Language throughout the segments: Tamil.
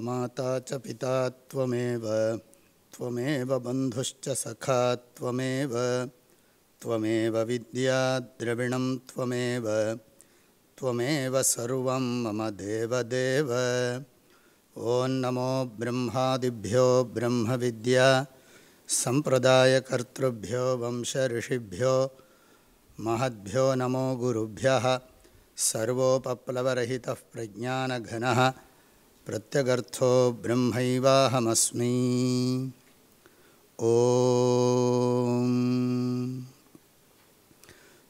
माता च पिता त्वमेव त्वमेव सखा त्वमेव त्वमेव विद्या द्रविणं त्वमेव त्वमेव सर्वं मम देवदेव। ॐ नमो ब्रह्मादिभ्यो ब्रह्मविद्या, सम्प्रदायकर्तृभ्यो वंशऋषिभ्यो, महद्भ्यो नमो गुरुभ्यः, सर्वोपप्लवरहितः प्रज्ञानघनः। प्रत्यगर्थो ब्रह्मैवाहमस्मि। ॐ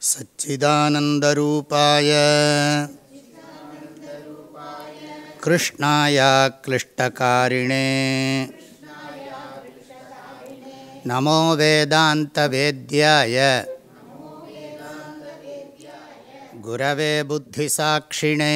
सच्चिदानन्दरूपाय कृष्णाय क्लिष्टकारिणे। नमो वेदान्तवेद्याय गुरवे बुद्धिसाक्षिणे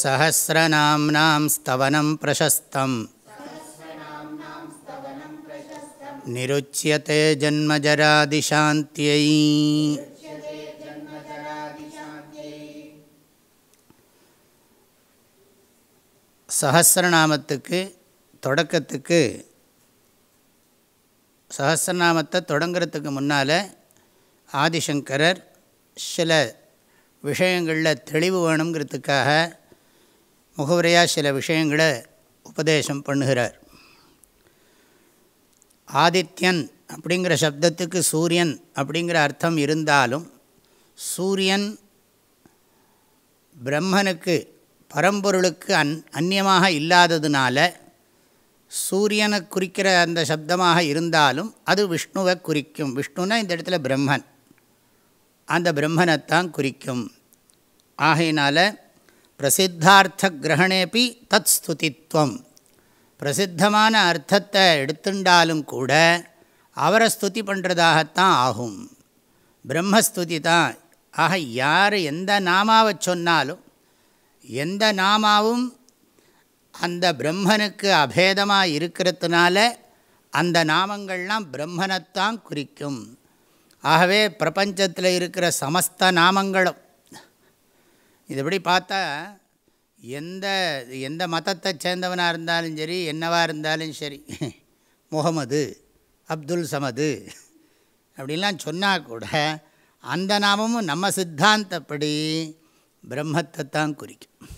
सहस्रनाम्नां स्तवनं प्रशस्तम् निरुच्यते जन्मजरादिशान्त्यै சஹசிரநாமத்துக்கு தொடக்கத்துக்கு சஹசிரநாமத்தை தொடங்கிறதுக்கு முன்னால் ஆதிசங்கரர் சில விஷயங்களில் தெளிவு வேணுங்கிறதுக்காக முகவுரையாக சில விஷயங்களை உபதேசம் பண்ணுகிறார். ஆதித்யன் அப்படிங்கிற சப்தத்துக்கு சூரியன் அப்படிங்கிற அர்த்தம் இருந்தாலும் சூரியன் பிரம்மனுக்கு பரம்பொருளுக்கு அந் அந்நியமாக இல்லாததுனால சூரியனை குறிக்கிற அந்த சப்தமாக இருந்தாலும் அது விஷ்ணுவை குறிக்கும். விஷ்ணுனா இந்த இடத்துல பிரம்மன். அந்த பிரம்மனைத்தான் குறிக்கும். ஆகையினால் பிரசித்தார்த்த கிரகணேபி தத் ஸ்துதித்வம் பிரசித்தமான அர்த்தத்தை எடுத்துண்டாலும் கூட அவரை ஸ்துதி பண்ணுறதாகத்தான் ஆகும். பிரம்மஸ்துதி தான் ஆக யார் எந்த நாமாவை சொன்னாலும் எந்த நாமாவும் அந்த பிரம்மனுக்கு அபேதமாக இருக்கிறதுனால அந்த நாமங்கள்லாம் பிரம்மனைத்தான் குறிக்கும். ஆகவே பிரபஞ்சத்தில் இருக்கிற சமஸ்த நாமங்களும் இதுபடி பார்த்தா எந்த எந்த மதத்தை சேர்ந்தவனாக இருந்தாலும் சரி என்னவாக இருந்தாலும் சரி முகமது அப்துல் சமது அப்படின்லாம் சொன்னால் கூட அந்த நாமமும் நம்ம சித்தாந்தப்படி பிரம்மத்தை தான் குறிக்கும்.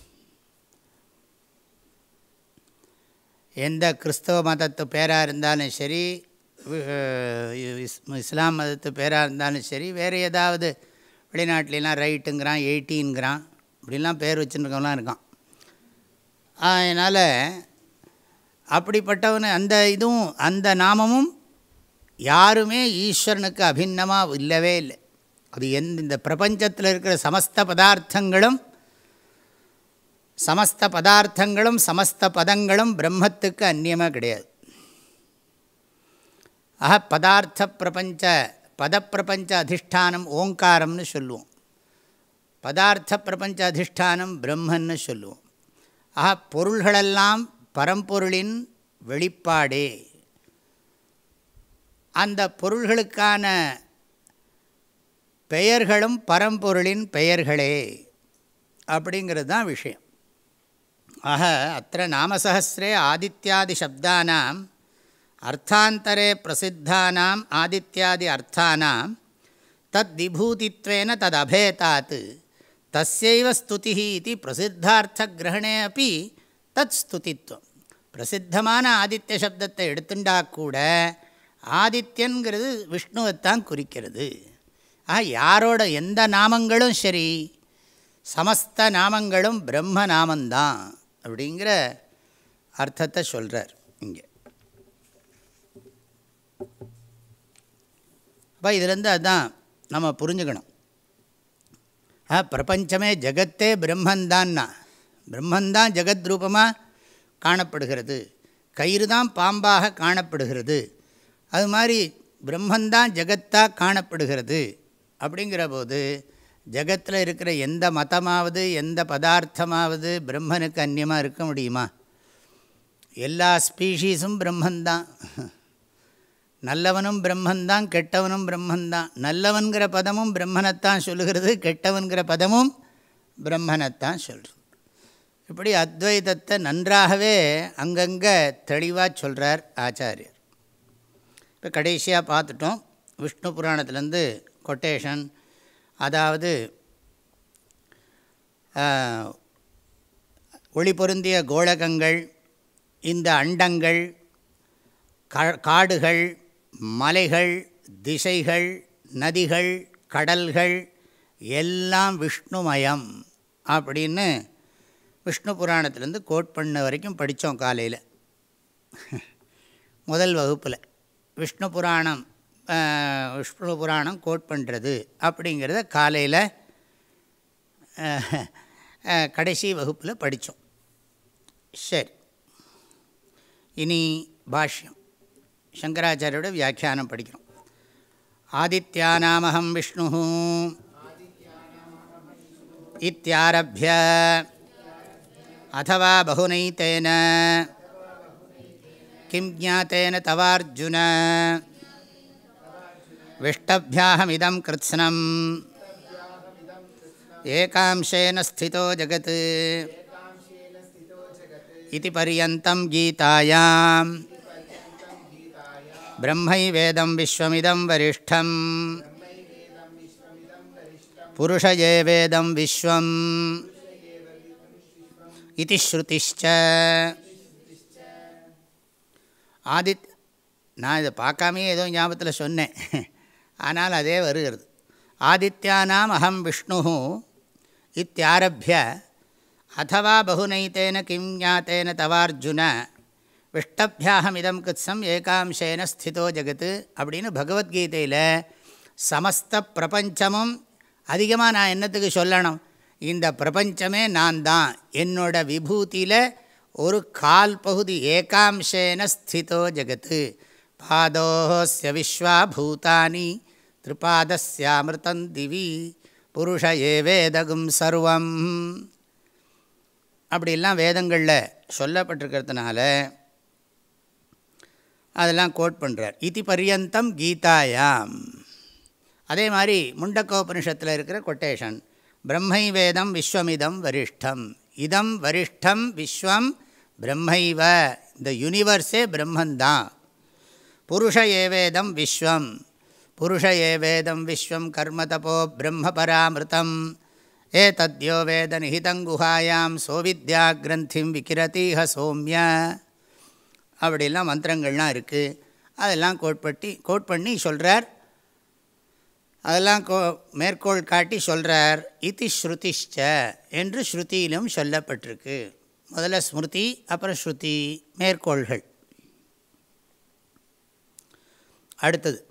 எந்த கிறிஸ்தவ மதத்து பேராக இருந்தாலும் சரி இஸ்லாம் மதத்து பேராக இருந்தாலும் சரி வேறு ஏதாவது வெளிநாட்டிலலாம் ரைட்டுங்கிறான் எயிட்டீன்கிறான் இப்படிலாம் பேர் வச்சுருக்கவங்களாம் இருக்கான். அதனால் அப்படிப்பட்டவன் அந்த இதுவும் அந்த நாமமும் யாருமே ஈஸ்வரனுக்கு அபிநமாக இல்லவே இல்லை. அது எந்த இந்த பிரபஞ்சத்தில் இருக்கிற சமஸ்த பதார்த்தங்களும் சமஸ்த பதார்த்தங்களும் சமஸ்த பதங்களும் பிரம்மத்துக்கு அந்நியமாக கிடையாது. ஆக பதார்த்த பிரபஞ்ச பதப்பிரபஞ்ச அதிஷ்டானம் ஓங்காரம்னு சொல்லுவோம். பதார்த்த பிரபஞ்ச அதிஷ்டானம் பிரம்மன்னு சொல்லுவோம். ஆக பொருள்களெல்லாம் பரம்பொருளின் வெளிப்பாடே. அந்த பொருள்களுக்கான பெயர்களும் பரம்பொருளின் பெயர்களே அப்படிங்கிறது தான் விஷயம். ஆக அத்த நாமசஹசிரே ஆதித்யாதி சப்தானாம் அர்த்தாந்தரே பிரசித்தானாம் ஆதித்யாதி அர்த்தானாம் தத் விபூதித்வேன தத் அபேதாத்து தஸ்யைவ ஸ்துதி இது பிரசித்தார்த்த கிரகணே அப்படி தத் ஸ்துதித்வம் பிரசித்தமான ஆதித்ய சப்தத்தை எடுத்துண்டா கூட ஆதித்யன்கிறது விஷ்ணுவைத்தான் குறிக்கிறது. ஆ யாரோட எந்த நாமங்களும் சரி சமஸ்த நாமங்களும் பிரம்ம நாமந்தான் அப்படிங்கிற அர்த்தத்தை சொல்கிறார் இங்கே. அப்போ இதுலேருந்து அதுதான் நம்ம புரிஞ்சுக்கணும். ஆ பிரபஞ்சமே ஜகத்தே பிரம்மந்தான்னா. பிரம்மந்தான் ஜெகத் ரூபமாக காணப்படுகிறது. கயிறு தான் பாம்பாக காணப்படுகிறது. அது மாதிரி பிரம்மந்தான் ஜெகத்தாக காணப்படுகிறது. அப்படிங்கிற போது ஜகத்தில் இருக்கிற எந்த மதமாவது எந்த பதார்த்தமாவது பிரம்மனுக்கு அந்நியமாக இருக்க முடியுமா? எல்லா ஸ்பீஷீஸும் பிரம்மந்தான். நல்லவனும் பிரம்மந்தான் கெட்டவனும் பிரம்மந்தான். நல்லவன்கிற பதமும் பிரம்மனைத்தான் சொல்லுகிறது கெட்டவன்கிற பதமும் பிரம்மனைத்தான் சொல்கிறது இப்படி அத்வைதத்தை நன்றாகவே அங்கங்கே தெளிவாக சொல்கிறார் ஆச்சாரியர். இப்போ கடைசியாக பார்த்துட்டோம் விஷ்ணு புராணத்துலேருந்து கொட்டேஷன் அதாவது ஒளி பொருந்திய கோளகங்கள் இந்த அண்டங்கள் காடுகள் மலைகள் திசைகள் நதிகள் கடல்கள் எல்லாம் விஷ்ணுமயம் அப்படின்னு விஷ்ணு புராணத்துலேருந்து கோட் பண்ண வரைக்கும் படித்தோம் காலையில். முதல் வகுப்பில். விஷ்ணு புராணம் விஷ்ணு புராணம் கோட் பண்ணுறது அப்படிங்கிறத காலையில் கடைசி வகுப்பில் படித்தோம். சரி. இனி பாஷ்யம். சங்கராச்சாரியோட வியாக்கியானம் படிக்கிறோம் ஆதித்யானாமகம் விஷ்ணு இத்தியாரபிய அதவா பகுனைத்தேன கிம் ஜாத்தேன தவார்ஜுன விஷ்டபியாகமிதம் கிருத்ஸ்னம் ஏகாம்சேன ஸ்திதோ ஜகத் இது பரியந்தம் கீதாயாம் பிரம்மைவேதம் விஸ்வமிதம் வரிஷ்டம் புருஷயே வேதம் விஸ்வம் இது ஸ்ருதிஷ்ச ஆதித் நான் இதை பார்க்காமே ஏதோ ஞாபகத்தில் சொன்னேன். ஆனால் அதே வருகிறது. ஆதித்யானாம் அகம் விஷ்ணு இத்தியாரபிய அதவா பகுனைத்தேன கிம் ஞாத்தேன தவார்ஜுன விஷ்டபியாகமிதம் கிருத்ஸம் ஏகாம்சேன ஸ்திதோ ஜெகத்து அப்படின்னு பகவத்கீதையில் சமஸ்த பிரபஞ்சமும் அதிகமாக நான் என்னத்துக்கு சொல்லணும்? இந்த பிரபஞ்சமே நான் தான். என்னோட விபூதியில் ஒரு கால் பகுதி ஏகாம்சேன ஸ்திதோ ஜகத்து பாதோஸ்ய விஸ்வா பூதானி திரிபாதஸ்யாமிருதம் திவி புருஷ ஏ வேதகும் சர்வம். அப்படிலாம் வேதங்களில் சொல்லப்பட்டிருக்கிறதுனால அதெல்லாம் கோட் பண்ணுறார் இது பரியந்தம் கீதாயாம். அதே மாதிரி முண்டக்கோபனிஷத்தில் இருக்கிற கொட்டேஷன் பிரம்மை வேதம் விஸ்வமிதம் வரிஷ்டம். இதம் வரிஷ்டம் விஸ்வம் பிரம்மைவ. இந்த யூனிவர்ஸே பிரம்மந்தான். புருஷ ஏவேதம் விஸ்வம். புருஷ ஏவேதம் விஸ்வம் கர்ம தபோ பிரம்ம பராமிருத்தம். ஏ தத்யோ வேத நிஹிதங்குஹாயாம் சோவித்யா கிரந்திம் விக்கிரதீஹ சோமிய. அப்படிலாம் மந்திரங்கள்லாம் இருக்குது அதெல்லாம் கோட்பட்டி கோட் பண்ணி சொல்கிறார் அதெல்லாம் கோ மேற்கோள் காட்டி சொல்கிறார் இத்தி ஸ்ருதிஷ்ட என்று ஸ்ருதியிலும் சொல்லப்பட்டிருக்கு. முதல்ல ஸ்மிருதி அப்புறம் ஸ்ருதி மேற்கோள்கள். அடுத்தது.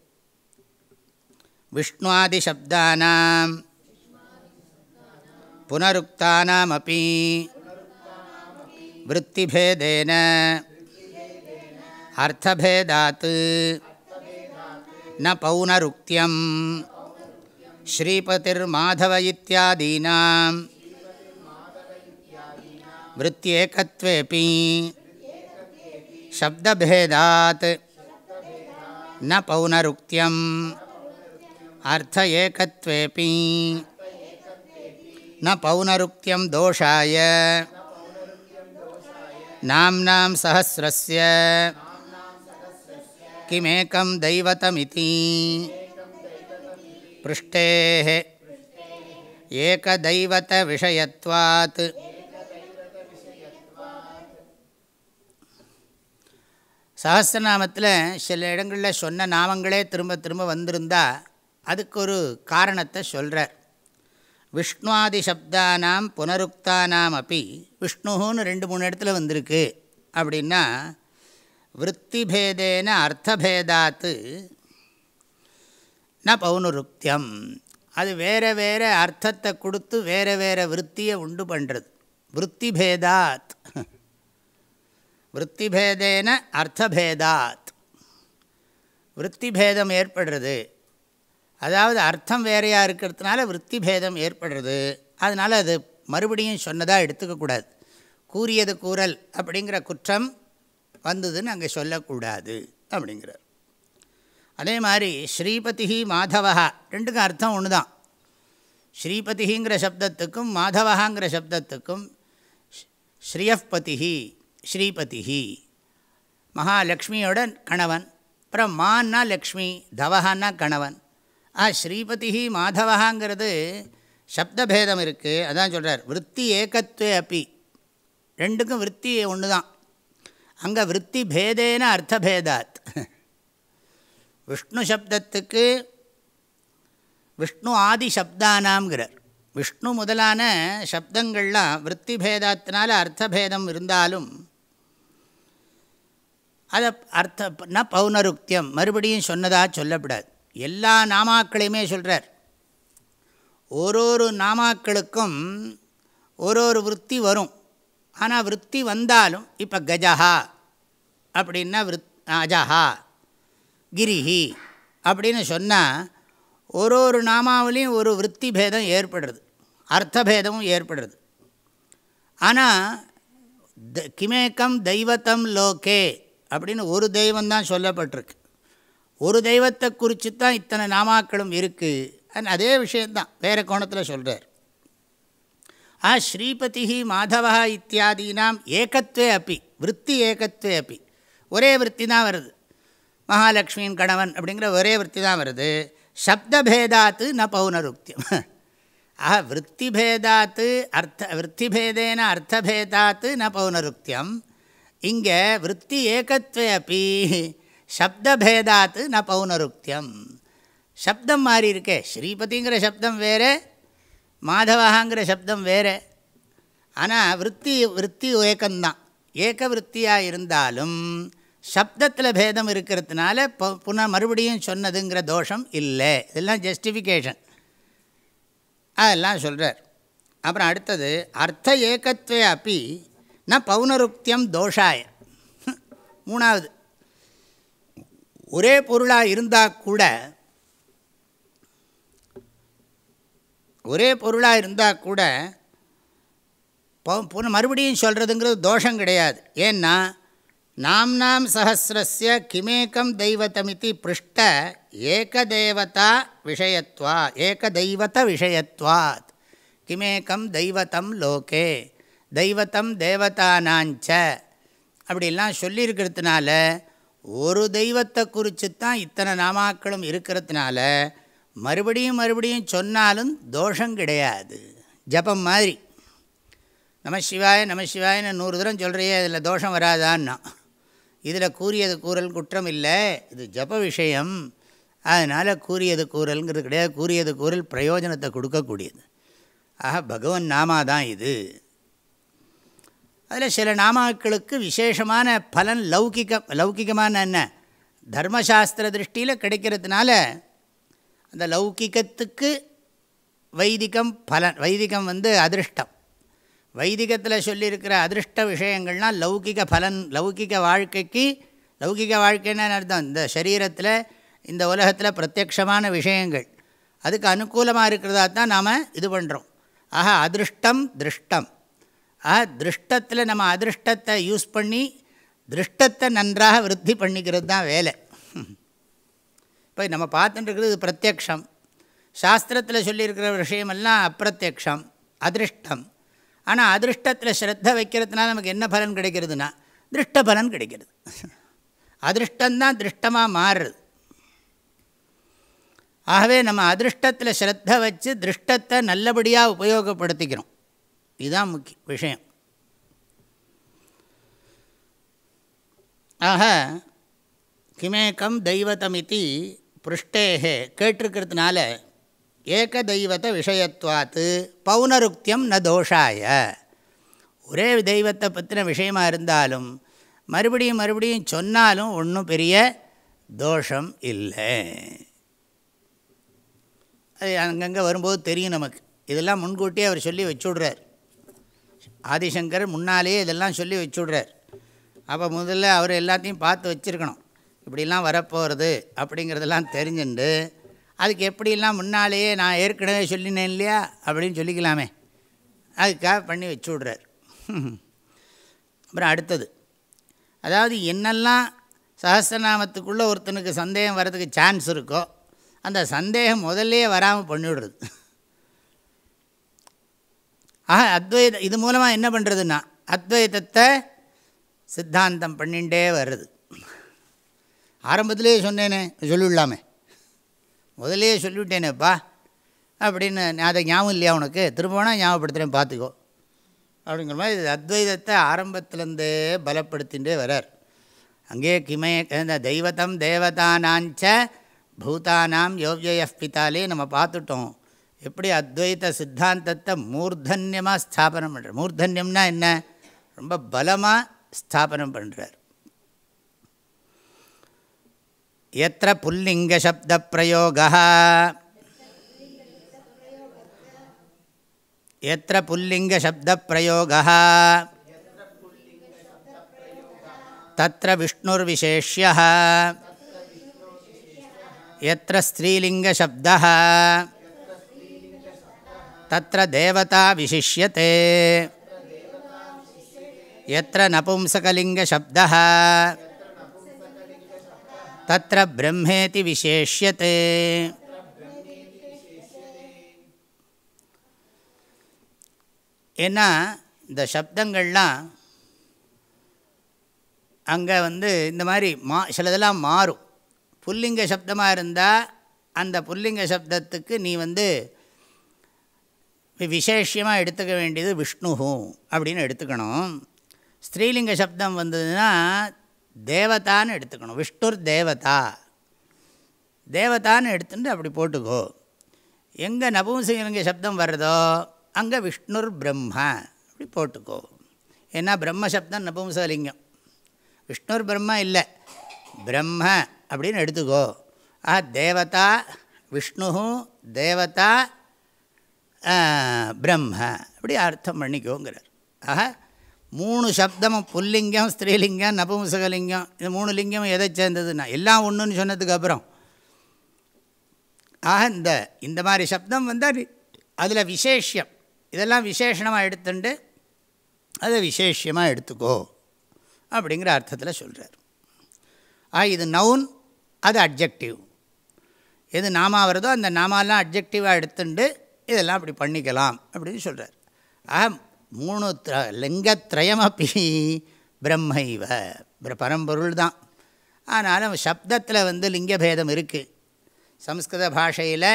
விஷ்ணுவாதி சப்தானாம். புனருக்தானாம் அப்பி. விற்த்திபேதேன அர்த்தபேதாத் ந பௌனருக்தியம். ஸ்ரீபதிர்மாதவ இத்தியாதீனாம் விறத்தியேகத்வேபி சப்தபேதாத். ந பௌனருக்தியம். அர்த்த ஏகத்வேபி ந பௌனருக்தியம் தோஷாய. நாம்னாம் சஹசிரஸ்ய. கிமேக்கம் தைவதமிதி பே ஏகதைவத விஷயத்வாத் சஹசிரநாமத்தில் சில இடங்களில் சொன்ன நாமங்களே திரும்ப திரும்ப வந்திருந்தால் அதுக்கு ஒரு காரணத்தை சொல்கிறார் விஷ்ணுவாதி சப்தானாம் புனருக்தானாம் அப்படி விஷ்ணுன்னு ரெண்டு மூணு இடத்துல வந்திருக்கு. அப்படின்னா விற்த்திபேதேன அர்த்தபேதாத்து ந பௌனுருக்தியம் அது வேறு வேறு அர்த்தத்தை கொடுத்து வேறு வேறு விற்த்தியை உண்டு பண்ணுறது விற்பி பேதாத் அர்த்தபேதாத். விற்பிபேதம் ஏற்படுறது. அதாவது அர்த்தம் வேறையாக இருக்கிறதுனால விற்பிபேதம் ஏற்படுறது. அதனால் அது மறுபடியும் சொன்னதாக எடுத்துக்கக்கூடாது. கூறியது கூறல் அப்படிங்கிற குற்றம் வந்ததுன்னு அங்கே சொல்லக்கூடாது அப்படிங்கிறார். அதே மாதிரி ஸ்ரீபதி மாதவஹா ரெண்டுக்கும் அர்த்தம் ஒன்று தான் ஸ்ரீபதிங்கிற சப்தத்துக்கும் மாதவஹாங்கிற சப்தத்துக்கும் ஸ்ரீயப்பதிஹி ஸ்ரீபதி மகாலக்ஷ்மியோட கணவன் அப்புறம் மான்னா லக்ஷ்மி தவஹான்னா கணவன். ஆ ஸ்ரீபதி மாதவஹாங்கிறது சப்தபேதம் இருக்குது அதான் சொல்கிறார் விற்பி ஏகத்துவே அப்பி ரெண்டுக்கும் விற்பி ஒன்று தான் அங்கே விற்பி பேதேன அர்த்தபேதாத். விஷ்ணு சப்தத்துக்கு விஷ்ணு ஆதி சப்தானாம்ங்கிறார். விஷ்ணு முதலான சப்தங்கள்லாம் விற்பி பேதத்தினால அர்த்தபேதம் இருந்தாலும் அதை அர்த்த ந பௌனருக்தியம் மறுபடியும் சொன்னதாக சொல்லப்படாது. எல்லா நாமாக்களையுமே சொல்கிறார் ஒரு ஒரு நாமாக்களுக்கும் ஒரு ஒரு விற்பி வரும். ஆனால் விற்பி வந்தாலும் இப்போ கஜஹா அப்படின்னா விற் அஜஹா கிரிஹி அப்படின்னு சொன்னால் ஒரு ஒரு நாமாவிலையும் ஒரு விற்பி பேதம் ஏற்படுறது அர்த்தபேதமும் ஏற்படுறது. ஆனால் த கிமேக்கம் தெய்வத்தம் லோகே அப்படின்னு ஒரு தெய்வந்தான் சொல்லப்பட்டிருக்கு. ஒரு தெய்வத்தை குறித்து தான் இத்தனை நாமாக்களும் இருக்குது அதே விஷயந்தான் வேறு கோணத்தில் சொல்கிறார் ஆ ஸ்ரீபதி மாதவா இத்தியாதீனாம் ஏகத்வே அப்பி விற்பி ஏகத்வே அப்பி ஒரே விற்பி தான் வருது. மகாலட்சுமியின் கணவன் அப்படிங்கிற ஒரே விற்பி தான் வருது. சப்தபேதாத்து ந பௌனருக்தியம். ஆஹா விற்பிபேதாத்து அர்த்த விற்பிபேதேன அர்த்தபேதாத்து ந பௌனருக்தியம். இங்கே விற்பி ஏகத்வே அப்பி சப்தபேதாத்து ந பௌனருக்தியம். சப்தம் மாறி இருக்கே ஸ்ரீபதிங்கிற சப்தம் வேறு மாதவகாங்கிற சப்தம் வேறு. ஆனால் விற்பி விற்பி ஏக்கம்தான். ஏக விற்த்தியாக இருந்தாலும் சப்தத்தில் பேதம் இருக்கிறதுனால புன மறுபடியும் சொன்னதுங்கிற தோஷம் இல்லை. இதெல்லாம் ஜஸ்டிஃபிகேஷன் அதெல்லாம் சொல்கிறார் அப்புறம் அடுத்தது அர்த்த ஏகத்வே அப்பி ந பௌனருக்தியம் தோஷாய. மூணாவது ஒரே பொருளாக இருந்தால் கூட ஒரே பொருளாக இருந்தால் கூட புன மறுபடியும் சொல்கிறதுங்கிறது தோஷம் கிடையாது. ஏன்னா நாம் நாம் சஹசிரஸ்ய கிமேக்கம் தெய்வத்தமிதி பிருஷ்ட ஏகதேவதா விஷயத்வா ஏகதெய்வத விஷயத்வாத். கிமேக்கம் தெய்வத்தம் லோகே தெய்வத்தம் தேவதானாஞ்ச. அப்படிலாம் சொல்லியிருக்கிறதுனால ஒரு தெய்வத்தை குறித்து தான் இத்தனை நாமாக்களும் இருக்கிறதுனால மறுபடியும் மறுபடியும் சொன்னாலும் தோஷம் கிடையாது. ஜபம் மாதிரி. நம சிவாய நம சிவாயன்னு நூறு தூரம் சொல்கிறியே இதில் தோஷம் வராதான்னா. இதில் கூறியது கூறல் குற்றம் இல்லை. இது ஜப விஷயம். அதனால் கூறியது கூறல்ங்கிறது கிடையாது. கூறியது கூறல் பிரயோஜனத்தை கொடுக்கக்கூடியது. ஆக பகவன் நாமா தான் இது. அதில் சில நாமாக்களுக்கு விசேஷமான பலன் லௌகிக்க லௌகிகமான என்ன? தர்மசாஸ்திர திருஷ்டியில் கிடைக்கிறதுனால அந்த லௌகிக்கத்துக்கு வைதிகம் பலன். வைதிகம் வந்து அதிருஷ்டம். வைதிகத்தில் சொல்லியிருக்கிற அதிருஷ்ட விஷயங்கள்னால் லௌகிக பலன் லௌகிக வாழ்க்கைக்கு லௌகிக வாழ்க்கைன்னு அர்த்தம்? இந்த சரீரத்தில் இந்த உலகத்தில் பிரத்யக்ஷமான விஷயங்கள். அதுக்கு அனுகூலமாக இருக்கிறதா தான் நாம் இது பண்ணுறோம் ஆஹா அதிருஷ்டம் திருஷ்டம். ஆஹா திருஷ்டத்தில் நம்ம அதிருஷ்டத்தை யூஸ் பண்ணி திருஷ்டத்தை நன்றாக விருத்தி பண்ணிக்கிறது தான் வேலை. இப்போ நம்ம பார்த்துட்டுருக்கிறது பிரத்யக்ஷம். சாஸ்திரத்தில் சொல்லியிருக்கிற விஷயமெல்லாம் அப்பிரத்யக்ஷம் அதிருஷ்டம். ஆனால் அதிருஷ்டத்தில் ஸ்ரத்த வைக்கிறதுனால நமக்கு என்ன பலன் கிடைக்கிறதுனா திருஷ்ட பலன் கிடைக்கிறது. அதிருஷ்டந்தான் திருஷ்டமாக மாறுறது ஆகவே நம்ம அதிருஷ்டத்தில் ஸ்ரத்த வச்சு திருஷ்டத்தை நல்லபடியாக உபயோகப்படுத்திக்கிறோம். இதுதான் முக்கிய விஷயம். ஆக கிமேக்கம் தெய்வத்தமிதி பிருஷ்டேகே கேட்டிருக்கிறதுனால ஏக தெய்வத்த விஷயத்துவாத்து பௌனருக்தியம் ந தோஷாய. ஒரே தெய்வத்தை பற்றின விஷயமாக இருந்தாலும் மறுபடியும் மறுபடியும் சொன்னாலும் ஒன்றும் பெரிய தோஷம் இல்லை. அது அங்கங்கே வரும்போது தெரியும் நமக்கு. இதெல்லாம் முன்கூட்டியே அவர் சொல்லி வச்சுடுறார். ஆதிசங்கர் முன்னாலேயே இதெல்லாம் சொல்லி வச்சுடுறார். அப்போ முதல்ல அவர் எல்லாத்தையும் பார்த்து வச்சுருக்கணும். இப்படிலாம் வரப்போகிறது அப்படிங்கிறதெல்லாம் தெரிஞ்சுண்டு அதுக்கு எப்படிலாம் முன்னாலேயே நான் ஏற்கனவே சொல்லினேன் இல்லையா அப்படின்னு சொல்லிக்கலாமே. அதுக்காக பண்ணி வச்சு விட்றார் அப்புறம் அடுத்தது அதாவது என்னெல்லாம் சஹசிரநாமத்துக்குள்ளே ஒருத்தனுக்கு சந்தேகம் வர்றதுக்கு சான்ஸ் இருக்கோ அந்த சந்தேகம் முதல்லையே வராமல் பண்ணிவிடுறது ஆக அத்வைத இது மூலமாக என்ன பண்ணுறதுன்னா அத்வைதத்தை சித்தாந்தம் பண்ணிகிட்டே வருது. ஆரம்பத்திலே சொன்னேனே சொல்லிவிடலாமே. முதலே சொல்லிவிட்டேனேப்பா அப்படின்னு அதை ஞாபகம் இல்லையா உனக்கு? திரும்பனா ஞாபகப்படுத்துகிறேன் பார்த்துக்கோ. அப்படிங்கிற மாதிரி இது அத்வைதத்தை ஆரம்பத்திலேருந்தே பலப்படுத்திகிட்டே வரார். அங்கே கிமே இந்த தெய்வத்தம் தேவதானாஞ்ச பூதானாம் யோவிய பித்தாலே நம்ம பார்த்துட்டோம். எப்படி அத்வைத சித்தாந்தத்தை மூர்தன்யமாக ஸ்தாபனம் பண்ணுறார் மூர்தன்யம்னா என்ன? ரொம்ப பலமாக ஸ்தாபனம் பண்ணுறார் எத்த புல்லிங்கசப்தப்பிரயோக எத்த புல்லிங்கசப்தப்பிரயோக தத்திர விஷ்ணுர்விசேஷ்ய. எத்திர ஸ்திரீலிங்கசப்தः தத்த தேவதா விசிஷ்யते எத்திர நபும்சகலிங்கசப்தः தத்திர பிரம்மேதி விசேஷ்யத்தை ஏன்னா இந்த சப்தங்கள்லாம் அங்கே வந்து இந்த மாதிரி மா சிலதெல்லாம் மாறும். புல்லிங்க சப்தமாக இருந்தால் அந்த புல்லிங்க சப்தத்துக்கு நீ வந்து விசேஷமாக எடுத்துக்க வேண்டியது விஷ்ணுஹும் அப்படின்னு எடுத்துக்கணும். ஸ்திரீலிங்க சப்தம் வந்ததுன்னா தேவதான்னு எடுத்துக்கணும். விஷ்ணுர் தேவதா. தேவதான்னு எடுத்துட்டு அப்படி போட்டுக்கோ. எங்கே நபும்சலிங்க சப்தம் வர்றதோ அங்கே விஷ்ணுர் பிரம்ம. அப்படி போட்டுக்கோ. ஏன்னா பிரம்ம சப்தம் நபும்சலிங்கம் விஷ்ணுர் பிரம்ம இல்லை. பிரம்ம அப்படின்னு எடுத்துக்கோ. ஆ தேவதா விஷ்ணு தேவதா பிரம்ம. அப்படி அர்த்தம் பண்ணிக்கோங்கிறார். ஆக மூணு சப்தமும் புல்லிங்கம் ஸ்திரீலிங்கம் நபும்சகலிங்கம். இது மூணு லிங்கம் எதை சேர்ந்ததுன்னா எல்லாம் ஒன்றுன்னு சொன்னதுக்கு அப்புறம். ஆக இந்த இந்த மாதிரி சப்தம் வந்து அதில் விசேஷம் இதெல்லாம் விசேஷமாக எடுத்துட்டு அதை விசேஷமாக எடுத்துக்கோ அப்படிங்கிற அர்த்தத்தில் சொல்கிறார் ஆ இது நவுன் அது அப்ஜெக்டிவ் எது நாமா வருதோ அந்த நாமாலாம் அப்ஜெக்டிவாக எடுத்துட்டு இதெல்லாம் அப்படி பண்ணிக்கலாம் அப்படின்னு சொல்கிறார் ஆக மூணு த லிங்கத்ரயமப்பி பிரம்மைவ. பரம்பொருள் தான். ஆனாலும் சப்தத்தில் வந்து லிங்கபேதம் இருக்குது சம்ஸ்கிருத பாஷையில்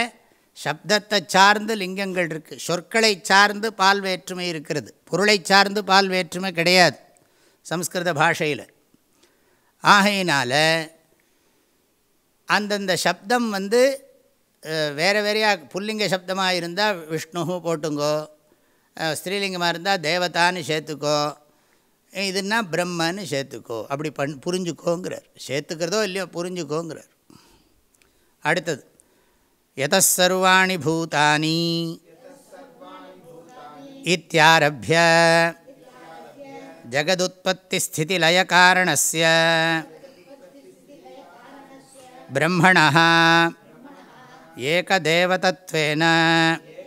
சப்தத்தை சார்ந்து லிங்கங்கள் இருக்குது சொற்களை சார்ந்து பால் வேற்றுமை இருக்கிறது. பொருளை சார்ந்து பால் வேற்றுமை கிடையாது சம்ஸ்கிருத பாஷையில். ஆகையினால் அந்தந்த சப்தம் வந்து வேறு வேறையாக புல்லிங்க சப்தமாக இருந்தால் விஷ்ணு போட்டுங்கோ. ஸ்ரீலிங்கமாக இருந்தால் தேவதான்னு சேர்த்துக்கோ. இதுன்னா பிரம்மன்னு சேர்த்துக்கோ. அப்படி பண் புரிஞ்சுக்கோங்கிறார். சேர்த்துக்கிறதோ இல்லையோ புரிஞ்சுக்கோங்கிறார். அடுத்தது எதர்வாணி பூதானி இத்தியாரபிய ஜகதுத்பத்திஸ்திதிலயகாரணஸ்ய பிரம்மண ஏகதேவதத்வேன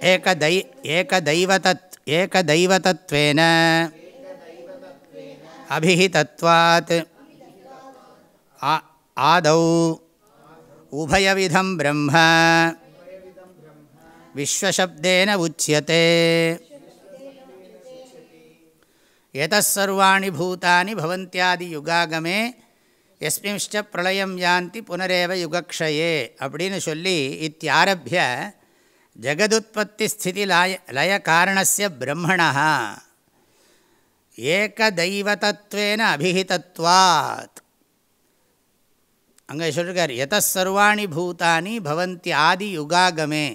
ஏகதை ஏகதைவதத் ஏகதைவதத்வேன அபிஹிதத்வாத் ஆதௌ உபயவிதம் பிரம்ம விஸ்வசப்தேன உச்சியते எதர்வாணி பூதானி பவந்தியாதி யுகாகமே எஸ்மிஷ்ட பிரளயம் யாந்தி புனரேவ யுகக்ஷயே அப்படின்னு சொல்லி இத்தியாரபிய ஜெகதுத்பத்தி ஸ்திதி லய லய காரணஸ்ய பிரம்மணா ஏகதைவதத்வேன அபிஹிதத்வாத் அங்கே சொல்லிருக்கார் எதர்வாணி பூதானி பவந்தி ஆதி யுகாகமே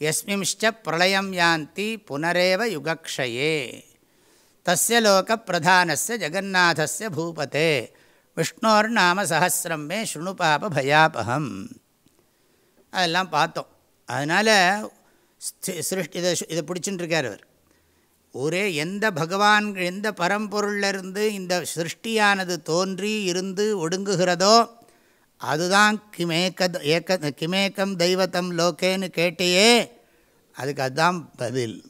எஸ்மிஷ்ட பிரளயம் யாந்தி புனரேவ யுகக்ஷயே தஸ்ய லோக பிரதானஸ்ய ஜெகநாதஸ்ய பூபதே விஷ்ணோர் நாம சஹசிரம் மே ஸ்ருணு பாப பயாபகம் அதெல்லாம் பார்த்தோம் அதனால் சிருஷ்டி இதை இதை பிடிச்சுட்டு இருக்கார் அவர். ஒரே எந்த பகவான் எந்த பரம்பொருளிலிருந்து இந்த சிருஷ்டியானது தோன்றி இருந்து ஒடுங்குகிறதோ அதுதான் கிமேக்க ஏக்க கிமேக்கம் தெய்வத்தம் லோக்கேன்னு கேட்டையே அதுக்கு அதுதான் பதில்.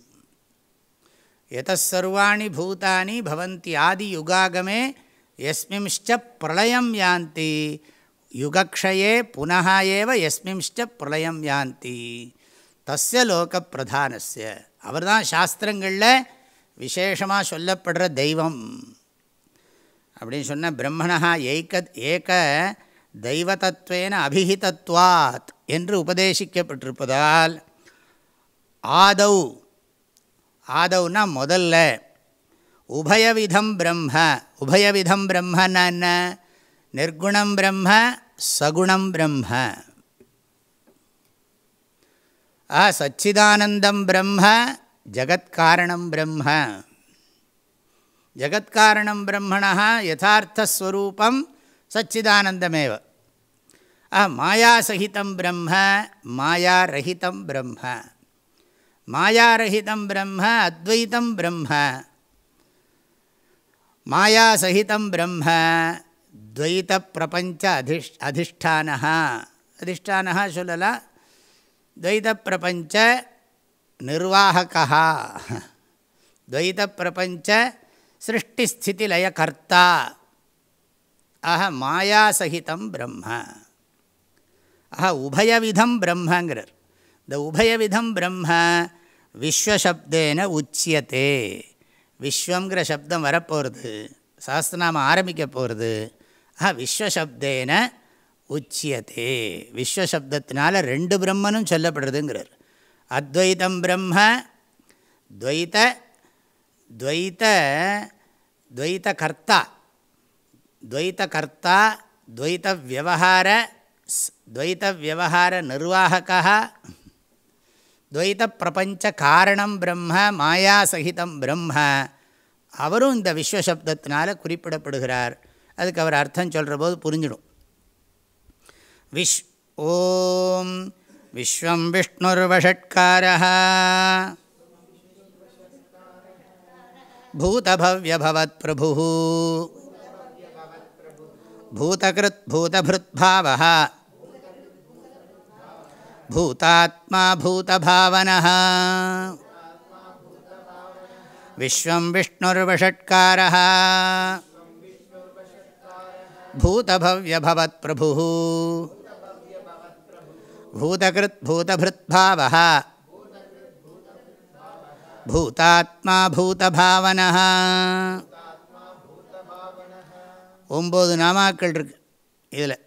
எதசர்வாணி பூதானி பவந்தி ஆதி யுகாகமே எஸ்மிம்ஷ்ட பிரளயம் யாந்தி யுகக்ஷயே புனः ஏவ எஸ்மிம்ஷ்ட பிரளயம் யாந்தி. தஸ்ய லோக பிரதானஸ்ய அவர் தான் சாஸ்திரங்களில் விசேஷமாக சொல்லப்படுற தெய்வம் அப்படின்னு சொன்ன பிரம்மணா ஏக ஏக தெய்வதத்வேன அபிஹிதத்வாத் என்று உபதேசிக்கப்பட்டிருப்பதால் ஆதௌ ஆதௌனா முதல்ல உபயவிதம் பிரம்ம உபயவிதம் பிரம்மன்னா என்ன நிர்குணம் பிரம்ம சகுணம் பிரம்ம ஆ சச்சிதானந்தம் பிரம்ம ஜகத்காரணம் பிரம்ம. ஜகத்காரணம் பிரம்மணா யதார்த்தஸ்வரூபம் சச்சிதானந்தமேவ. ஆ மாயாசகிதம் பிரம்ம மாயாரகிதம் பிரம்ம. மாயாரகிதம் பிரம்ம அத்வைத்தம் பிரம்ம. மாயாசகிதம் பிரம்ம துவைத்த பிரபஞ்ச அதிஷ் அதிஷ்டான அதிஷ்டான சொல்லலாம். துவைத பிரபஞ்ச நிர்வாகா துவைத பிரபஞ்ச சிருஷ்டிஸ்திதிலய கர்த்தா ஆக மாயாசகிதம் பிரம்ம ஆக உபயவிதம் பிரம்மங்கிறார் இந்த உபயவிதம் பிரம்ம விஸ்வசப்தேன உச்சியத்தே விஸ்வங்கிற சப்தம் வரப்போகிறது சாஸ்திரநாமம் ஆரம்பிக்க போகிறது ஆஹா விஸ்வசப்தேன உச்சியதே. விஸ்வசப்தத்தினால ரெண்டு பிரம்மனும் சொல்லப்படுறதுங்கிறார். அத்வைதம் பிரம்ம துவைத துவைத துவைத கர்த்தா. துவைத கர்த்தா துவைத வியவஹார துவைத வியவஹார நிர்வாகா துவைத பிரபஞ்ச காரணம் பிரம்ம மாயாசகிதம் பிரம்ம. அவரும் இந்த விஸ்வசப்தத்தினால் குறிப்பிடப்படுகிறார். அதுக்கு அவர் அர்த்தம் சொல்கிற போது புரிஞ்சிடும். விஷ் ஓம். விஸ்வம் விஷ்ணுர்வஷட்கார பூதபவ்யபவத் பிரபு பூதகிருத் பூதபிருத்பாவ பூதாத்மா பூதபாவனः விஸ்வம் விஷ்ணுர்வஷட்காரः பூதபவ்யபவத் பிரபு பூதகிருத் பூதபிருத்பாவः பூதாத்மா பூதபாவனः ஒம்பது நாமாக்கள் இருக்கு. இதில்.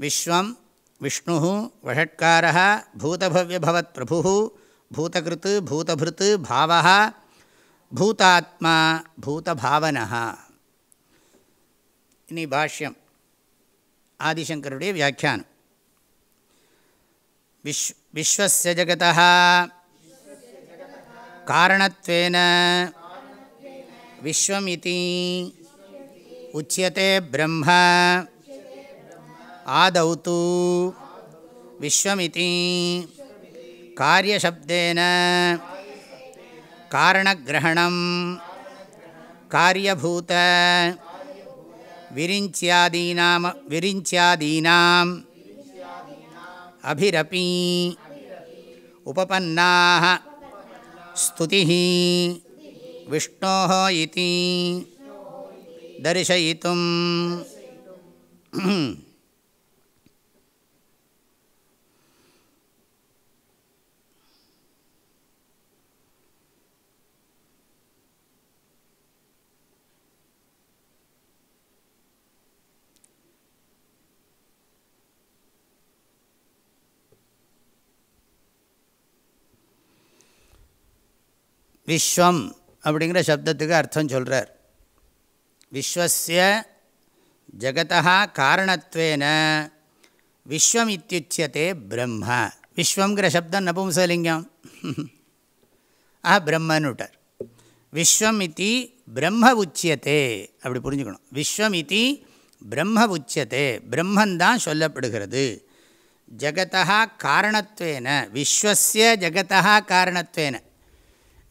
விஸ்வம் விஷ்ணு வஷட்காரா பூதபவ்யபவத் பிரபு பூதகிருத்து பூதபிருத்து பாவ பூதாத்மா பூதபாவனா இனி பாஷ்யம். ஆதிசங்கருடைய வியாக்கியானம். விஷ் விஸ்வச ஜகதா காரணத்வேன. விஸ்வம் இது உச்சியத்தை பிரம்ம. ஆதௌ தூ விஸ்வமிதி. காரியசப்தேன. காரணகிரகணம் காரியபூத. விரிஞ்சியாதீனாம் விரிஞ்சியாதீனாம். அபிரபி. உபபன்னாக ஸ்துதி விஷ்ணோ இதி. தரிசயித்தும். விஸ்வம் அப்படிங்கிற சப்தத்துக்கு அர்த்தம் சொல்கிறார் விஸ்வசிய ஜகதா காரணத்வேன. விஸ்வம் இத்தியுச்சியத்தே பிரம்ம. விஸ்வங்கிற சப்தம் நபும்சலிங்கம். ஆ பிரம்மன்னுட்டார். விஸ்வம் இத்தி பிரம்ம உச்சியத்தே அப்படி புரிஞ்சுக்கணும். விஸ்வம் இத்தி பிரம்ம உச்சியத்தே பிரம்மந்தான் சொல்லப்படுகிறது. ஜகதா காரணத்வேன. விஸ்வசிய ஜகதா காரணத்வேன.